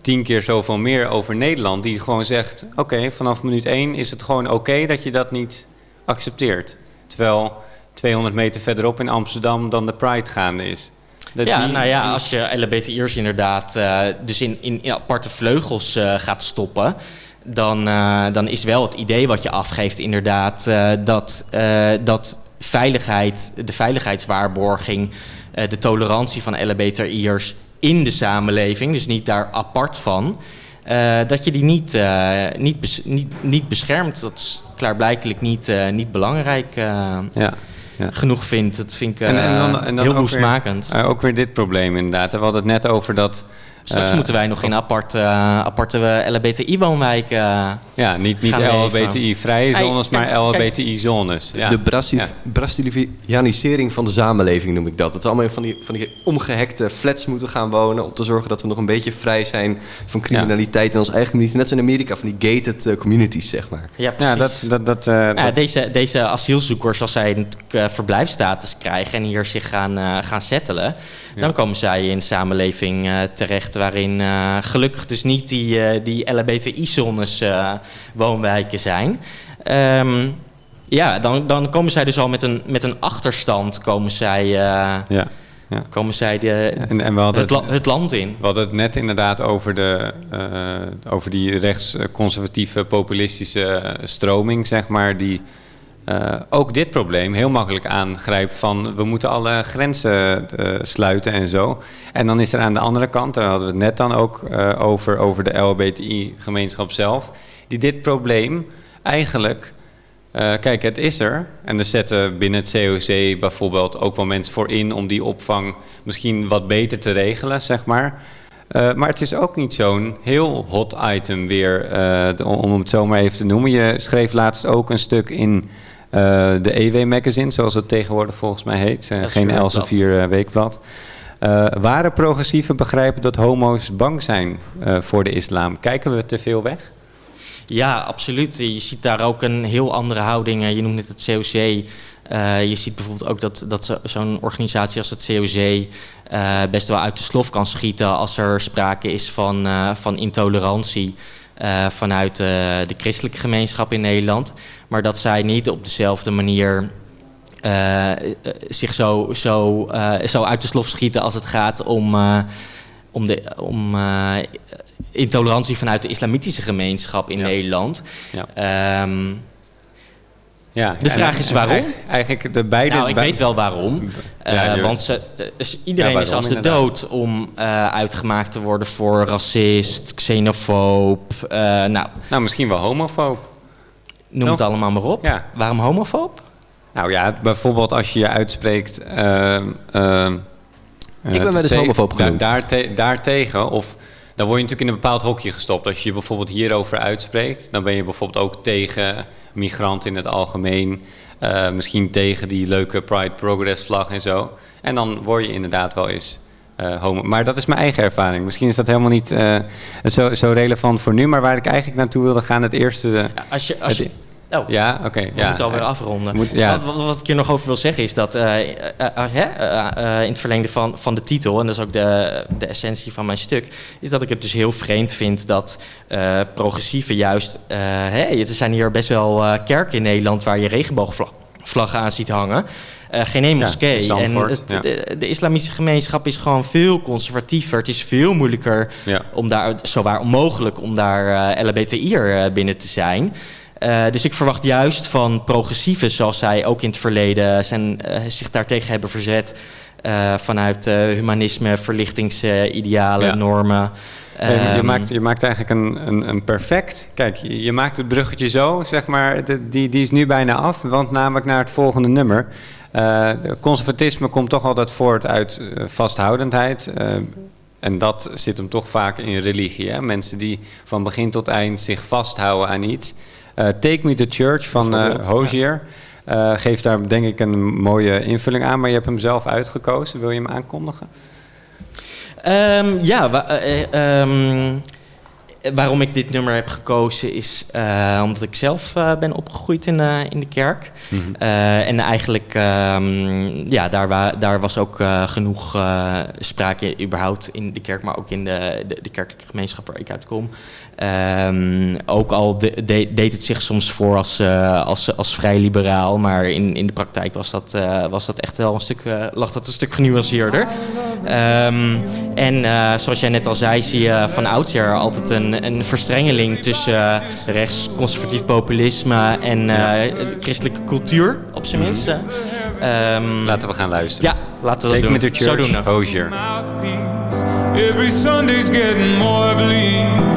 tien keer zoveel meer over Nederland. Die gewoon zegt: oké, vanaf minuut één is het gewoon oké dat je dat niet accepteert. Terwijl 200 meter verderop in Amsterdam dan de Pride gaande is. Dat ja, die- nou ja, als je LHBTI'ers inderdaad eh, dus in, in, in aparte vleugels eh, gaat stoppen... Dan, eh, dan is wel het idee wat je afgeeft inderdaad eh, dat, eh, dat veiligheid, de veiligheidswaarborging... de tolerantie van LHBTI'ers in de samenleving, dus niet daar apart van... dat je die niet, niet, bes- niet, niet beschermt. Dat is klaarblijkelijk niet, niet belangrijk Ja, ja. genoeg vindt. Dat vind ik En- en dan- en dan heel woestmakend. ook weer dit probleem inderdaad. We hadden het net over dat... Straks eh, moeten wij nog in aparte, eh, aparte LHBTI-woonwijken. eh, Ja, niet, niet. LHBTI-vrije maar. LHBTI-zones. Ja. De. Brazilianisering van de samenleving noem ik dat. Dat we allemaal in van die, van die omgehekte flats moeten gaan wonen... om te zorgen dat we nog een beetje vrij zijn van criminaliteit in ons eigen community. Net zoals in Amerika, van die gated communities, zeg maar. Ja, precies. Ja, dat, dat, dat, eh, Ja, deze, deze asielzoekers, als zij een verblijfsstatus krijgen en hier zich gaan, eh, gaan settelen, dan komen zij in een samenleving eh, terecht waarin eh, gelukkig dus niet die, eh, die LHBTI-zones woonwijken zijn. Ehm, ja, dan, dan komen zij dus al met een, met een achterstand komen zij, ja, ja. komen zij de, En, en we hadden het, la- het land in. We hadden het net inderdaad over, de, over die rechtsconservatieve populistische stroming, zeg maar, die eh, ook dit probleem heel makkelijk aangrijpt van we moeten alle grenzen eh, sluiten en zo. En dan is er aan de andere kant, daar hadden we het net dan ook eh, over, over de LHBTI-gemeenschap zelf, die dit probleem eigenlijk, kijk het is er en er zetten binnen het COC bijvoorbeeld ook wel mensen voor in om die opvang misschien wat beter te regelen, zeg maar. Maar het is ook niet zo'n heel hot item weer, om het zo maar even te noemen. Je schreef laatst ook een stuk in de EW Magazine, zoals het tegenwoordig volgens mij heet. Eh, geen Elsevier eh, weekblad. Eh, waren progressieven begrijpen dat homo's bang zijn eh, voor de islam? Kijken we te veel weg? Ja, absoluut. Je ziet daar ook een heel andere houding. Eh, Je noemt net het COC. Eh, je ziet bijvoorbeeld ook dat, dat zo- zo'n organisatie als het COC eh, best wel uit de slof kan schieten als er sprake is van, eh, van intolerantie eh, vanuit eh, de christelijke gemeenschap in Nederland. Maar dat zij niet op dezelfde manier eh, zich zo, zo, zo uit de slof schieten als het gaat om, om, de, om intolerantie vanuit de islamitische gemeenschap in Nederland. Ehm, Ja, de vraag is waarom. eigenlijk- de beide... nou, ik weet wel waarom. Ja, Eh, want ze, eh, iedereen Ja, is als de inderdaad? dood om eh, uitgemaakt te worden voor racist, xenofoob. eh, nou, nou, misschien wel homofoob. Noem het allemaal maar op. Ja. Waarom homofoob? Nou ja, bijvoorbeeld als je je uitspreekt... ehm, ehm, Ik ben wel eens homofoob da- genoemd. daarte- daartegen, of dan word je natuurlijk in een bepaald hokje gestopt. Als je je bijvoorbeeld hierover uitspreekt, dan ben je bijvoorbeeld ook tegen migranten in het algemeen. eh, misschien tegen die leuke Pride Progress vlag en zo. En dan word je inderdaad wel eens eh, homo. Maar dat is mijn eigen ervaring. Misschien is dat helemaal niet eh, zo, zo relevant voor nu. Maar waar ik eigenlijk naartoe wilde gaan, het eerste... Als je, als je, oh. ja, oké. We ja. moeten alweer afronden. Moet- ja. wat, wat, wat ik hier nog over wil zeggen is dat eh, eh, eh, in het verlengde van, van de titel, en dat is ook de, de essentie van mijn stuk, is dat ik het dus heel vreemd vind dat progressieven juist. hè, er zijn hier best wel kerken in Nederland waar je regenboogvlaggen aan ziet hangen. Geen één Ja, moskee. en Zandvoort, het- ja. de, de islamitische gemeenschap is gewoon veel conservatiever. Het is veel moeilijker Ja. om daar, zowaar onmogelijk om daar LHBTI'er eh, binnen te zijn. Eh, dus ik verwacht juist van progressieven, zoals zij ook in het verleden zijn, eh, zich daartegen hebben verzet. eh, vanuit humanisme, verlichtingsidealen, Ja. normen. Nee, je, Ehm, maakt, je maakt eigenlijk een, een, een perfect. Kijk, je, je maakt het bruggetje zo, zeg maar. de- die, die is nu bijna af, want namelijk naar het volgende nummer. De conservatisme komt toch altijd voort uit vasthoudendheid. en dat zit hem toch vaak in religie. Hè? Mensen die van begin tot eind zich vasthouden aan iets. Eh, Take Me to Church van eh Hozier. eh, geeft daar denk ik een mooie invulling aan, maar je hebt hem zelf uitgekozen. Wil je hem aankondigen? Ehm, ja, wa- eh, eh, ehm, waarom ik dit nummer heb gekozen is omdat ik zelf ben opgegroeid in, de in de kerk. Mhm. En eigenlijk, ehm, ja, daar, wa- daar was ook genoeg sprake überhaupt in de kerk, maar ook in de, de, de kerkelijke gemeenschap waar ik uitkom. Ehm, ook al de- de- deed het zich soms voor als, eh, als, als vrij liberaal, maar in, in de praktijk was dat, eh, was dat echt wel een stuk, eh, lag dat een stuk genuanceerder. Ehm, en eh, zoals jij net al zei, zie je van oudsher altijd een, een verstrengeling tussen eh, rechtsconservatief populisme en eh, christelijke cultuur, op zijn minst. Ehm, Laten we gaan luisteren. Ja, laten we dat doen. Zo Church, doen we. Every Sunday's getting more bleak.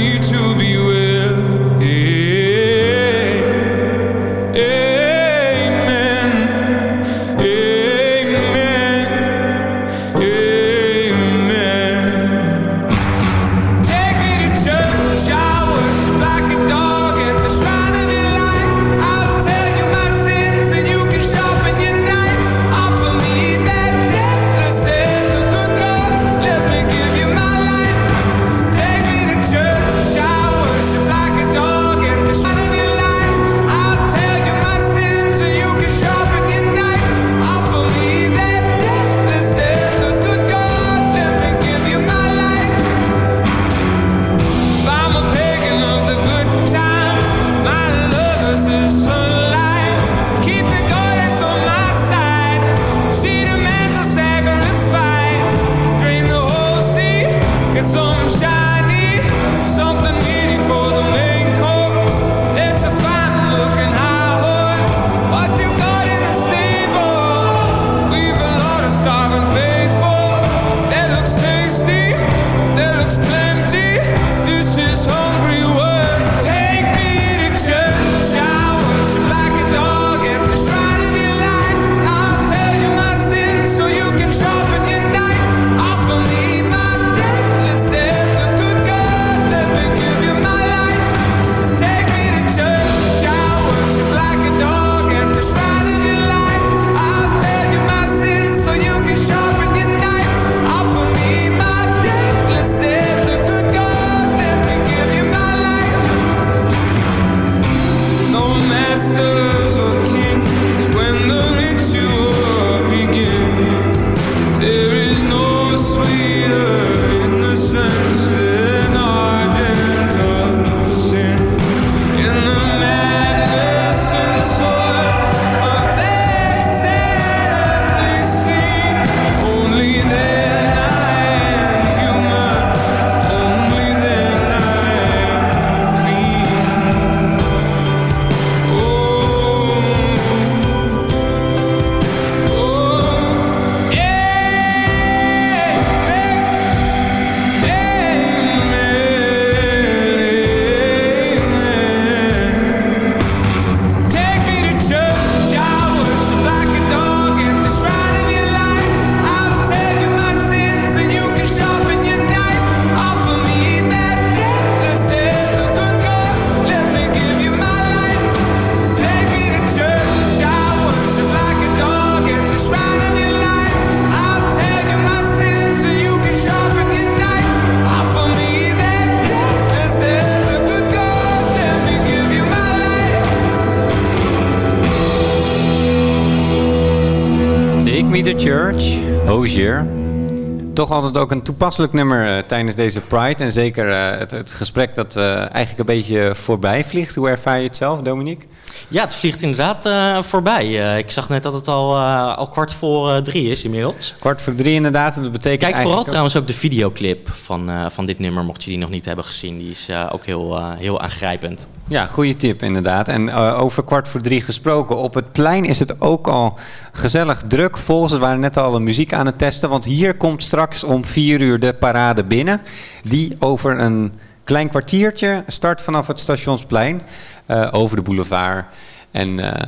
altijd ook een toepasselijk nummer eh, tijdens deze Pride. En zeker eh, het, het gesprek dat eh, eigenlijk een beetje voorbij vliegt. Hoe ervaar je het zelf, Dominique? Ja, het vliegt inderdaad voorbij. Ik zag net dat het al, al kwart voor drie is inmiddels. Kwart voor drie inderdaad. En dat betekent Kijk vooral trouwens ook de videoclip van, van dit nummer, mocht je die nog niet hebben gezien. Die is ook heel, heel aangrijpend. Ja, goede tip inderdaad. En eh, over kwart voor drie gesproken. Op het plein is het ook al gezellig druk vol. Ze waren net al de muziek aan het testen. Want hier komt straks om vier uur de parade binnen. Die over een klein kwartiertje start vanaf het stationsplein. eh, over de boulevard. En eh,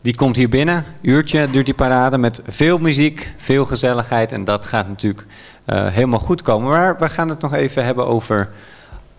die komt hier binnen. Uurtje duurt die parade met veel muziek, veel gezelligheid. En dat gaat natuurlijk helemaal goed komen. Maar we gaan het nog even hebben over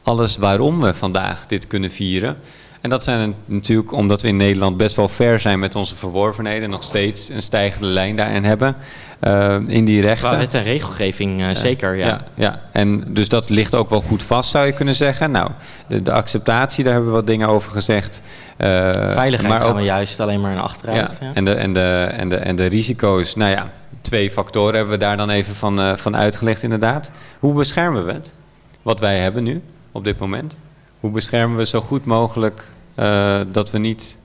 alles waarom we vandaag dit kunnen vieren. En dat zijn natuurlijk omdat we in Nederland best wel ver zijn met onze verworvenheden. Nog steeds een stijgende lijn daarin hebben. eh, in die rechten. Qua wet en regelgeving eh, zeker, ja. ja. ja. En dus dat ligt ook wel goed vast, zou je kunnen zeggen. Nou, de, de acceptatie, daar hebben we wat dingen over gezegd. Eh, Veiligheid maar gaan we juist alleen maar naar achteruit. ja, ja. En, de, en, de, en, de, en de risico's. Nou ja, twee factoren hebben we daar dan even van, van uitgelegd inderdaad. Hoe beschermen we het? Wat wij hebben nu, op dit moment. Hoe beschermen we zo goed mogelijk eh, dat we niet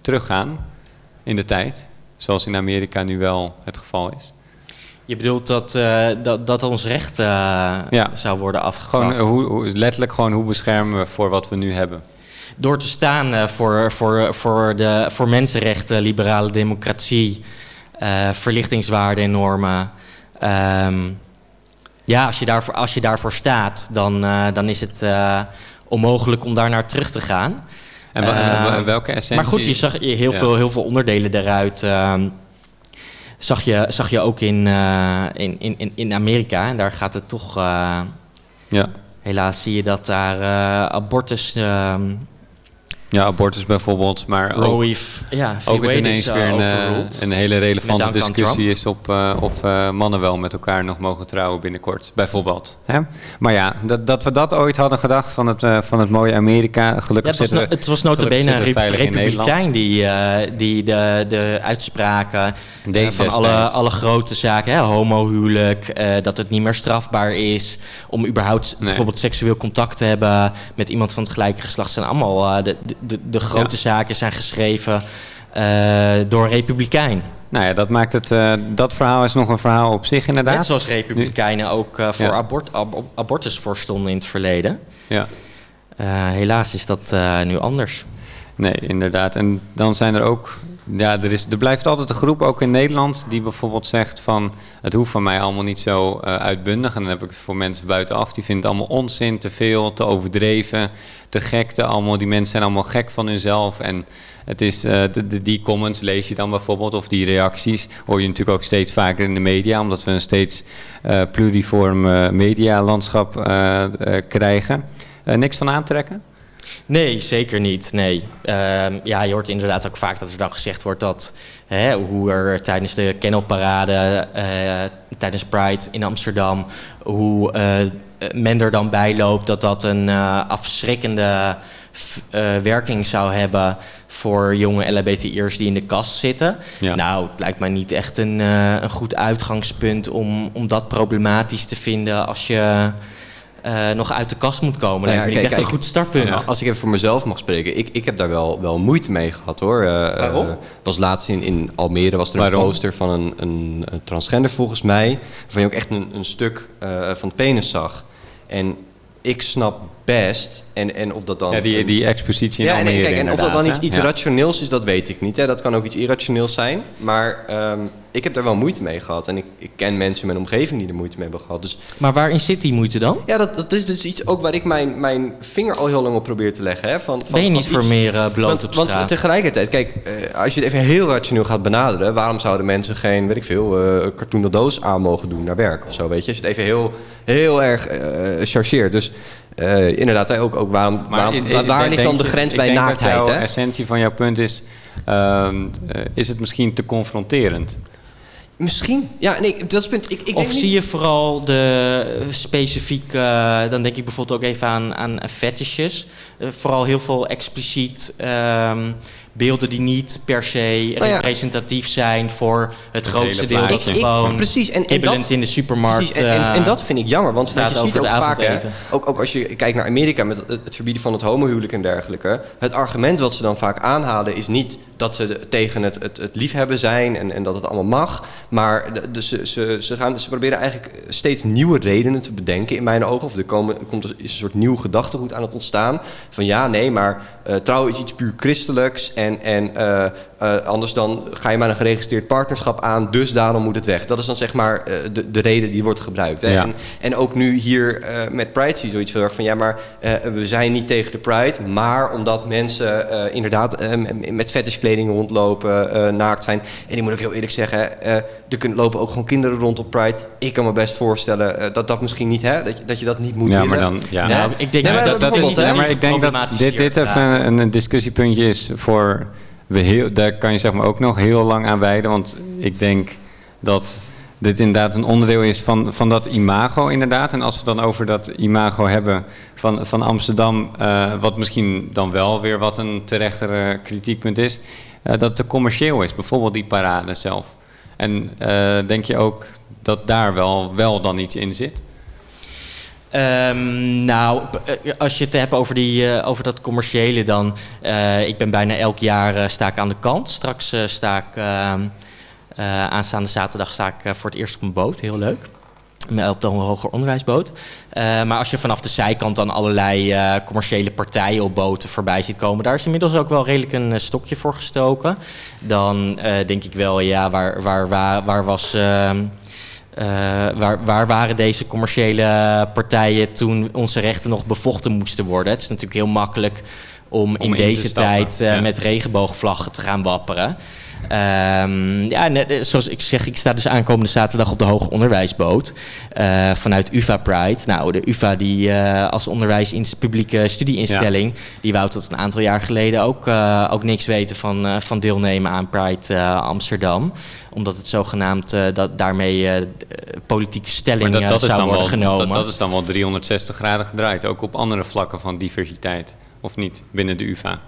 teruggaan in de tijd? Zoals in Amerika nu wel het geval is. Je bedoelt dat, eh, dat, dat ons recht eh, Ja. zou worden Gewoon, afgepakt? eh, hoe, hoe- letterlijk gewoon hoe beschermen we voor wat we nu hebben? Door te staan voor, voor, voor, de, voor mensenrechten, liberale democratie, verlichtingswaarden en normen. Ehm, ja, als je, daarvoor, als je daarvoor staat, dan, eh, dan is het eh, onmogelijk om daar naar terug te gaan. En Eh, en welke essentie- Maar goed, je zag heel, Ja. veel, heel veel onderdelen daaruit. ehm, zag, je, zag je ook in, eh, in, in, in Amerika. En daar gaat het toch. Ja. Helaas zie je dat daar abortus. Ja, abortus bijvoorbeeld, maar Roe ja, ook het ineens eh, weer een, eh, een hele relevante discussie is op uh, of uh, mannen wel met elkaar nog mogen trouwen binnenkort, bijvoorbeeld. Hè? Maar ja, dat, dat we dat ooit hadden gedacht van het, uh, van het mooie Amerika, gelukkig Ja, het, was we, het was notabene een rep- republikein die, die de, de uitspraken Deed van alle, alle grote zaken, hè, homohuwelijk, dat het niet meer strafbaar is om überhaupt Nee. bijvoorbeeld seksueel contact te hebben met iemand van het gelijke geslacht, zijn allemaal de, de, de, de grote Ja. zaken zijn geschreven uh, door republikein. Nou ja, dat maakt het, uh, dat verhaal is nog een verhaal op zich inderdaad. Net zoals republikeinen ook uh, voor Ja. abort, ab- abortus voorstonden in het verleden. Ja. Helaas is dat nu anders. Nee, inderdaad. En dan zijn er ook. Ja, er, is, er blijft altijd een groep, ook in Nederland, die bijvoorbeeld zegt van het hoeft van mij allemaal niet zo uh, uitbundig. En dan heb ik het voor mensen buitenaf, die vinden het allemaal onzin, te veel, te overdreven, te gek. Te allemaal, die mensen zijn allemaal gek van hunzelf. En het is, de, die comments lees je dan bijvoorbeeld, of die reacties hoor je natuurlijk ook steeds vaker in de media, omdat we een steeds uh, pluriform medialandschap krijgen. niks van aantrekken? Nee, zeker niet. Nee. Uh, ja, je hoort inderdaad ook vaak dat er dan gezegd wordt dat hè, hoe er tijdens de kennelparade, uh, tijdens Pride in Amsterdam, hoe uh, men er dan bij loopt, dat dat een uh, afschrikkende werking zou hebben voor jonge LHBTI'ers die in de kast zitten. Ja. Nou, het lijkt mij niet echt een, een goed uitgangspunt om, om dat problematisch te vinden als je uh, nog uit de kast moet komen. Nou niet echt een goed startpunt. Ja, als ik even voor mezelf mag spreken, ik, ik heb daar wel, wel moeite mee gehad hoor. Uh, Waarom? Uh, was laatst in, in Almere was er Waarom? een poster van een, een, een, transgender volgens mij. Waarvan je ook echt een, een stuk uh, van de penis zag. En ik snap best, en, en of dat dan... Ja, die, die expositie in ja, Almere en, kijk, en of dat dan iets, iets ja. rationeels is, dat weet ik niet. Hè. Dat kan ook iets irrationeels zijn. Maar um, ik heb daar wel moeite mee gehad. En ik, ik ken mensen in mijn omgeving die er moeite mee hebben gehad. Dus maar waarin zit die moeite dan? ja, dat, dat is dus iets ook waar ik mijn, mijn vinger al heel lang op probeer te leggen. Hè? Van, van ben je niet als voor iets- meer uh, bloot want, op straat? want tegelijkertijd, kijk, uh, als je het even heel rationeel gaat benaderen, waarom zouden mensen geen, weet ik veel, uh, cartoon de doos aan mogen doen naar werk of zo, weet je? Als je het even heel, heel erg uh, chargeert. Dus uh, inderdaad, ook, ook waarom, waarom ik- ik waar ligt dan de grens ik bij denk dat naaktheid, hè? essentie van jouw punt is, ehm, eh, is het misschien te confronterend? Misschien, ja, nee, dat is punt. Ik, ik of zie niet... je vooral de specifieke, uh, dan denk ik bijvoorbeeld ook even aan, aan fetishes. Uh, vooral heel veel expliciet um, beelden die niet per se ja. representatief zijn voor het grootste deel dat gewoon precies, en, en dat, in de supermarkt. Precies, en, en, eh, en dat vind ik jammer, want praat je ziet ook het vaak, hè, ook, ook als je kijkt naar Amerika met het, het verbieden van het homohuwelijk en dergelijke. Het argument wat ze dan vaak aanhalen is niet dat ze de- tegen het, het, het liefhebben zijn en, en dat het allemaal mag. Maar ze, ze, ze, gaan, ze proberen eigenlijk steeds nieuwe redenen te bedenken in mijn ogen. Of er komen, komt er, is een soort nieuw gedachtegoed aan het ontstaan. Van ja, nee, maar eh trouw is iets puur christelijks. En, en eh, eh, anders dan ga je maar een geregistreerd partnerschap aan. Dus daarom moet het weg. Dat is dan zeg maar eh, de, de reden die wordt gebruikt. Hè? Ja. En, en ook nu hier eh, met Pride zie je zoiets heel erg van... ja, maar eh, we zijn niet tegen de Pride... maar omdat mensen eh, inderdaad met fetishkleding rondlopen, eh, naakt zijn... en ik moet ook heel eerlijk zeggen... eh, er kunnen, lopen ook gewoon kinderen rond op Pride. Ik kan me best voorstellen dat dat misschien niet... Hè, dat, je, dat je dat niet moet Ja, willen. maar dan... Ja. Nou, ik denk Nee, maar dat, dat is hè, maar ik denk dat dit, dit even een, een discussiepuntje is voor... We heel, daar kan je zeg maar ook nog heel lang aan wijden. Want ik denk dat dit inderdaad een onderdeel is van, van dat imago inderdaad. En als we dan over dat imago hebben van, van Amsterdam... eh, wat misschien dan wel weer wat een terechtere kritiekpunt is... eh, dat te commercieel is, bijvoorbeeld die parade zelf. En eh, denk je ook dat daar wel, wel dan iets in zit? Ehm, nou, eh, als je het hebt over, die, eh, over dat commerciële dan... eh, ik ben bijna elk jaar eh, sta ik aan de kant. Straks sta ik... ehm, eh, aanstaande zaterdag sta ik voor het eerst op een boot. Heel leuk. Op de hoger onderwijsboot. Maar als je vanaf de zijkant dan allerlei commerciële partijen op boten voorbij ziet komen... daar is inmiddels ook wel redelijk een stokje voor gestoken. Dan denk ik wel, ja, waar, waar, waar, waar was... eh, waar, waar waren deze commerciële partijen toen onze rechten nog bevochten moesten worden? Het is natuurlijk heel makkelijk om, in deze tijd eh, ja. met regenboogvlaggen te gaan wapperen. Ehm, ja, net, eh, zoals ik zeg, ik sta dus aankomende zaterdag op de hoger onderwijsboot eh, vanuit UvA Pride. Nou, de UvA die eh, als onderwijs in publieke studieinstelling, die wou tot een aantal jaar geleden ook, ook niks weten van, van deelnemen aan Pride Amsterdam. Omdat het zogenaamd dat daarmee politieke stelling dat, dat, zou worden wel, genomen. dat, dat is dan wel 360 graden gedraaid. Ook op andere vlakken van diversiteit. Of niet, binnen de UvA.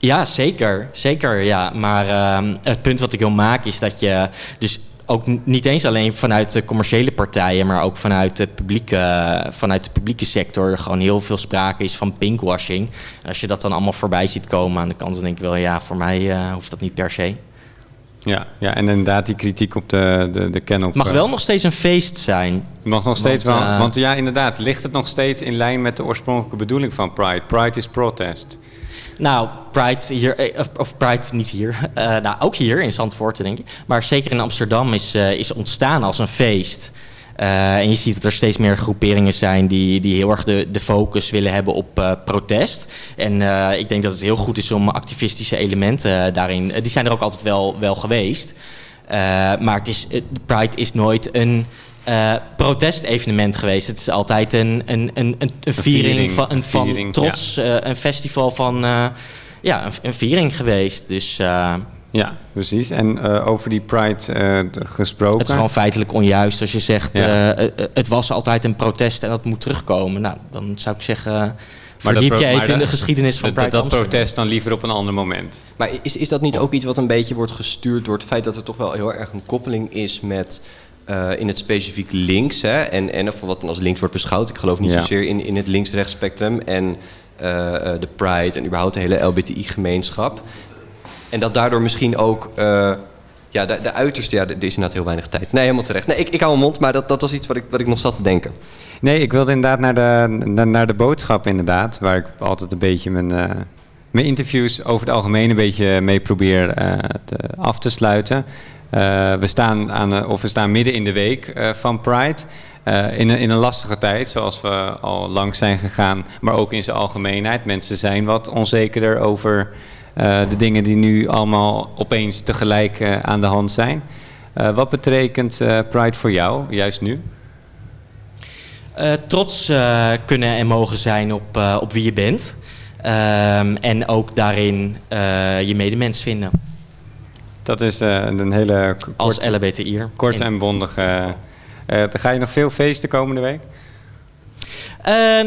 Ja, zeker. Zeker, ja. Maar ehm, het punt wat ik wil maken is dat je dus ook niet eens alleen vanuit de commerciële partijen, maar ook vanuit de publieke, vanuit de publieke sector gewoon heel veel sprake is van pinkwashing. En als je dat dan allemaal voorbij ziet komen aan de kant, dan denk ik wel, ja, voor mij eh, hoeft dat niet per se. Ja, ja, en inderdaad die kritiek op de, de, de kennel. Het mag wel nog steeds een feest zijn. Mag nog steeds Want, wel. eh, want ja, inderdaad, ligt het nog steeds in lijn met de oorspronkelijke bedoeling van Pride? Pride is protest. Nou, Pride hier, eh, of- Pride niet hier, Eh, nou ook hier in Zandvoort denk ik, maar zeker in Amsterdam is, eh, is ontstaan als een feest. En je ziet dat er steeds meer groeperingen zijn die, die heel erg de, de focus willen hebben op protest. En ik denk dat het heel goed is om activistische elementen daarin, die zijn er ook altijd wel, wel geweest. Maar het is, Pride is nooit een eh, protestevenement geweest. Het is altijd een, een, een, een, een viering, viering, van, een, van viering, trots, eh, een festival van eh, ja, een, een viering geweest. Dus eh, Ja, precies. En eh, over die Pride eh, gesproken. het is gewoon feitelijk onjuist als je zegt... Ja. het was altijd een protest en dat moet terugkomen. Nou, dan zou ik zeggen... Verdiep dat je maar even in de geschiedenis van Pride Dat, Amsterdam. protest dan liever op een ander moment. Maar is, is dat niet ook iets wat een beetje wordt gestuurd door het feit dat er toch wel heel erg een koppeling is met eh, in het specifiek links? Hè? En, en of wat dan als links wordt beschouwd. Ik geloof niet Ja. zozeer in, in het links-rechts spectrum en eh, eh, de Pride en überhaupt de hele LBTI-gemeenschap. En dat daardoor misschien ook. ja, de, de uiterste, ja, er is inderdaad heel weinig tijd. Nee, helemaal terecht. Nee, ik, ik hou mijn mond, maar dat, dat was iets wat ik, wat ik nog zat te denken. Nee, ik wilde inderdaad naar de, naar, naar de boodschap inderdaad. Waar ik altijd een beetje mijn, mijn interviews over het algemeen een beetje mee probeer te- af te sluiten. Eh, we, staan aan, de- of we staan midden in de week eh, van Pride. Eh, in, een, in een lastige tijd, zoals we al lang zijn gegaan. Maar ook in zijn algemeenheid. Mensen zijn wat onzekerder over eh, de dingen die nu allemaal opeens tegelijk eh, aan de hand zijn. Eh, wat betekent eh, Pride voor jou, juist nu? Eh, trots eh, kunnen en mogen zijn op, eh, op wie je bent. Ehm, en ook daarin eh, je medemens vinden. Dat is eh, een hele k- Als LBTI'er. korte en bondige... dan ga je nog veel feesten komende week?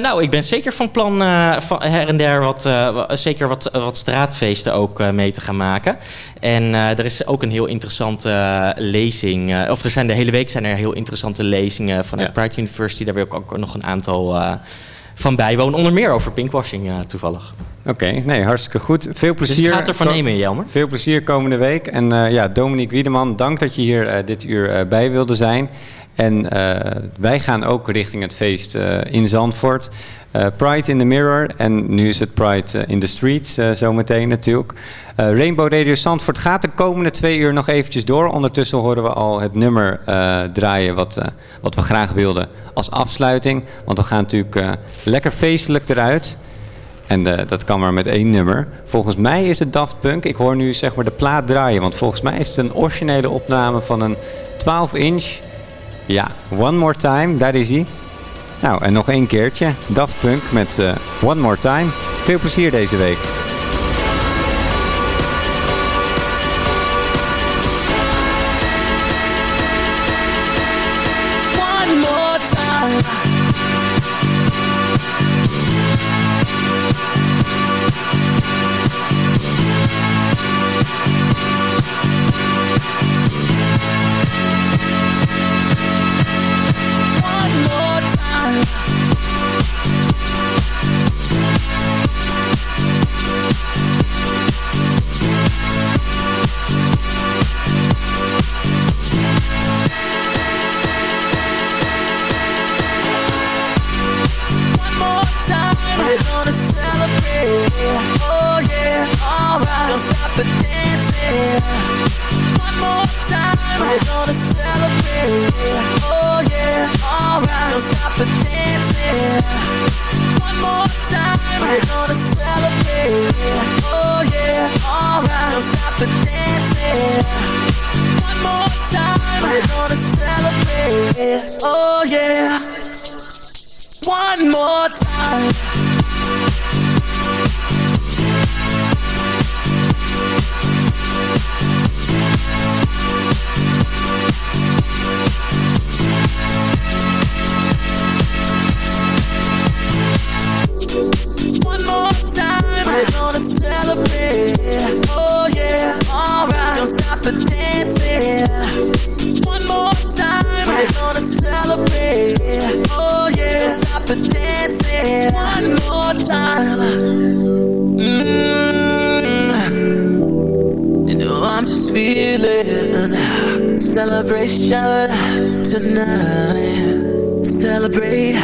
Nou, ik ben zeker van plan van her en der wat, wa- zeker wat, wat straatfeesten ook mee te gaan maken. En er is ook een heel interessante lezing, of er zijn de hele week zijn er heel interessante lezingen vanuit Pride University. Daar wil ik ook nog een aantal van bijwonen. Onder meer over pinkwashing eh, toevallig. Oké, nee, hartstikke goed. Veel plezier. Dus ik ga het ervan nemen, Jelmer. Veel plezier komende week. En eh, ja, Dominique Wiedeman, dank dat je hier eh, dit uur bij wilde zijn. En wij gaan ook richting het feest in Zandvoort. Eh, Pride in the Mirror. En nu is het Pride eh, in the Streets, eh, zometeen natuurlijk. Rainbow Radio Zandvoort gaat de komende twee uur nog eventjes door. Ondertussen horen we al het nummer draaien wat, wat we graag wilden als afsluiting. Want we gaan natuurlijk lekker feestelijk eruit. En dat kan maar met één nummer. Volgens mij is het Daft Punk. Ik hoor nu zeg maar de plaat draaien. Want volgens mij is het een originele opname van een 12 inch. Ja, One More Time, daar is hij. Nou, en nog één keertje. Daft Punk met eh, One More Time. Veel plezier deze week. Gonna celebrate. Oh yeah, alright. Don't stop the dancing. One more time, we're gonna celebrate. Oh yeah, alright. Don't stop the dancing. One more time, we're gonna celebrate. Oh yeah. One more time. One more time, we're gonna celebrate. Oh yeah, stop the dancing. One more time. Mm. You know I'm just feeling celebration tonight. Celebrate.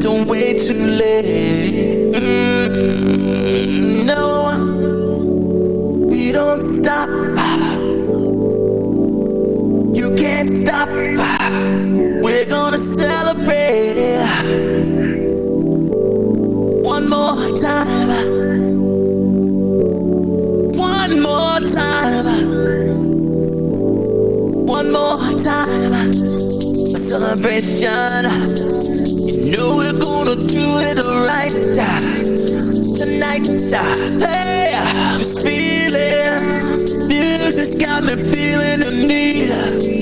Don't wait too late. Mm, no, we don't stop. Stop. We're gonna celebrate. One more time. One more time. One more time. A celebration. You know we're gonna do it right tonight. Hey, just feeling. Music's got me feeling the need.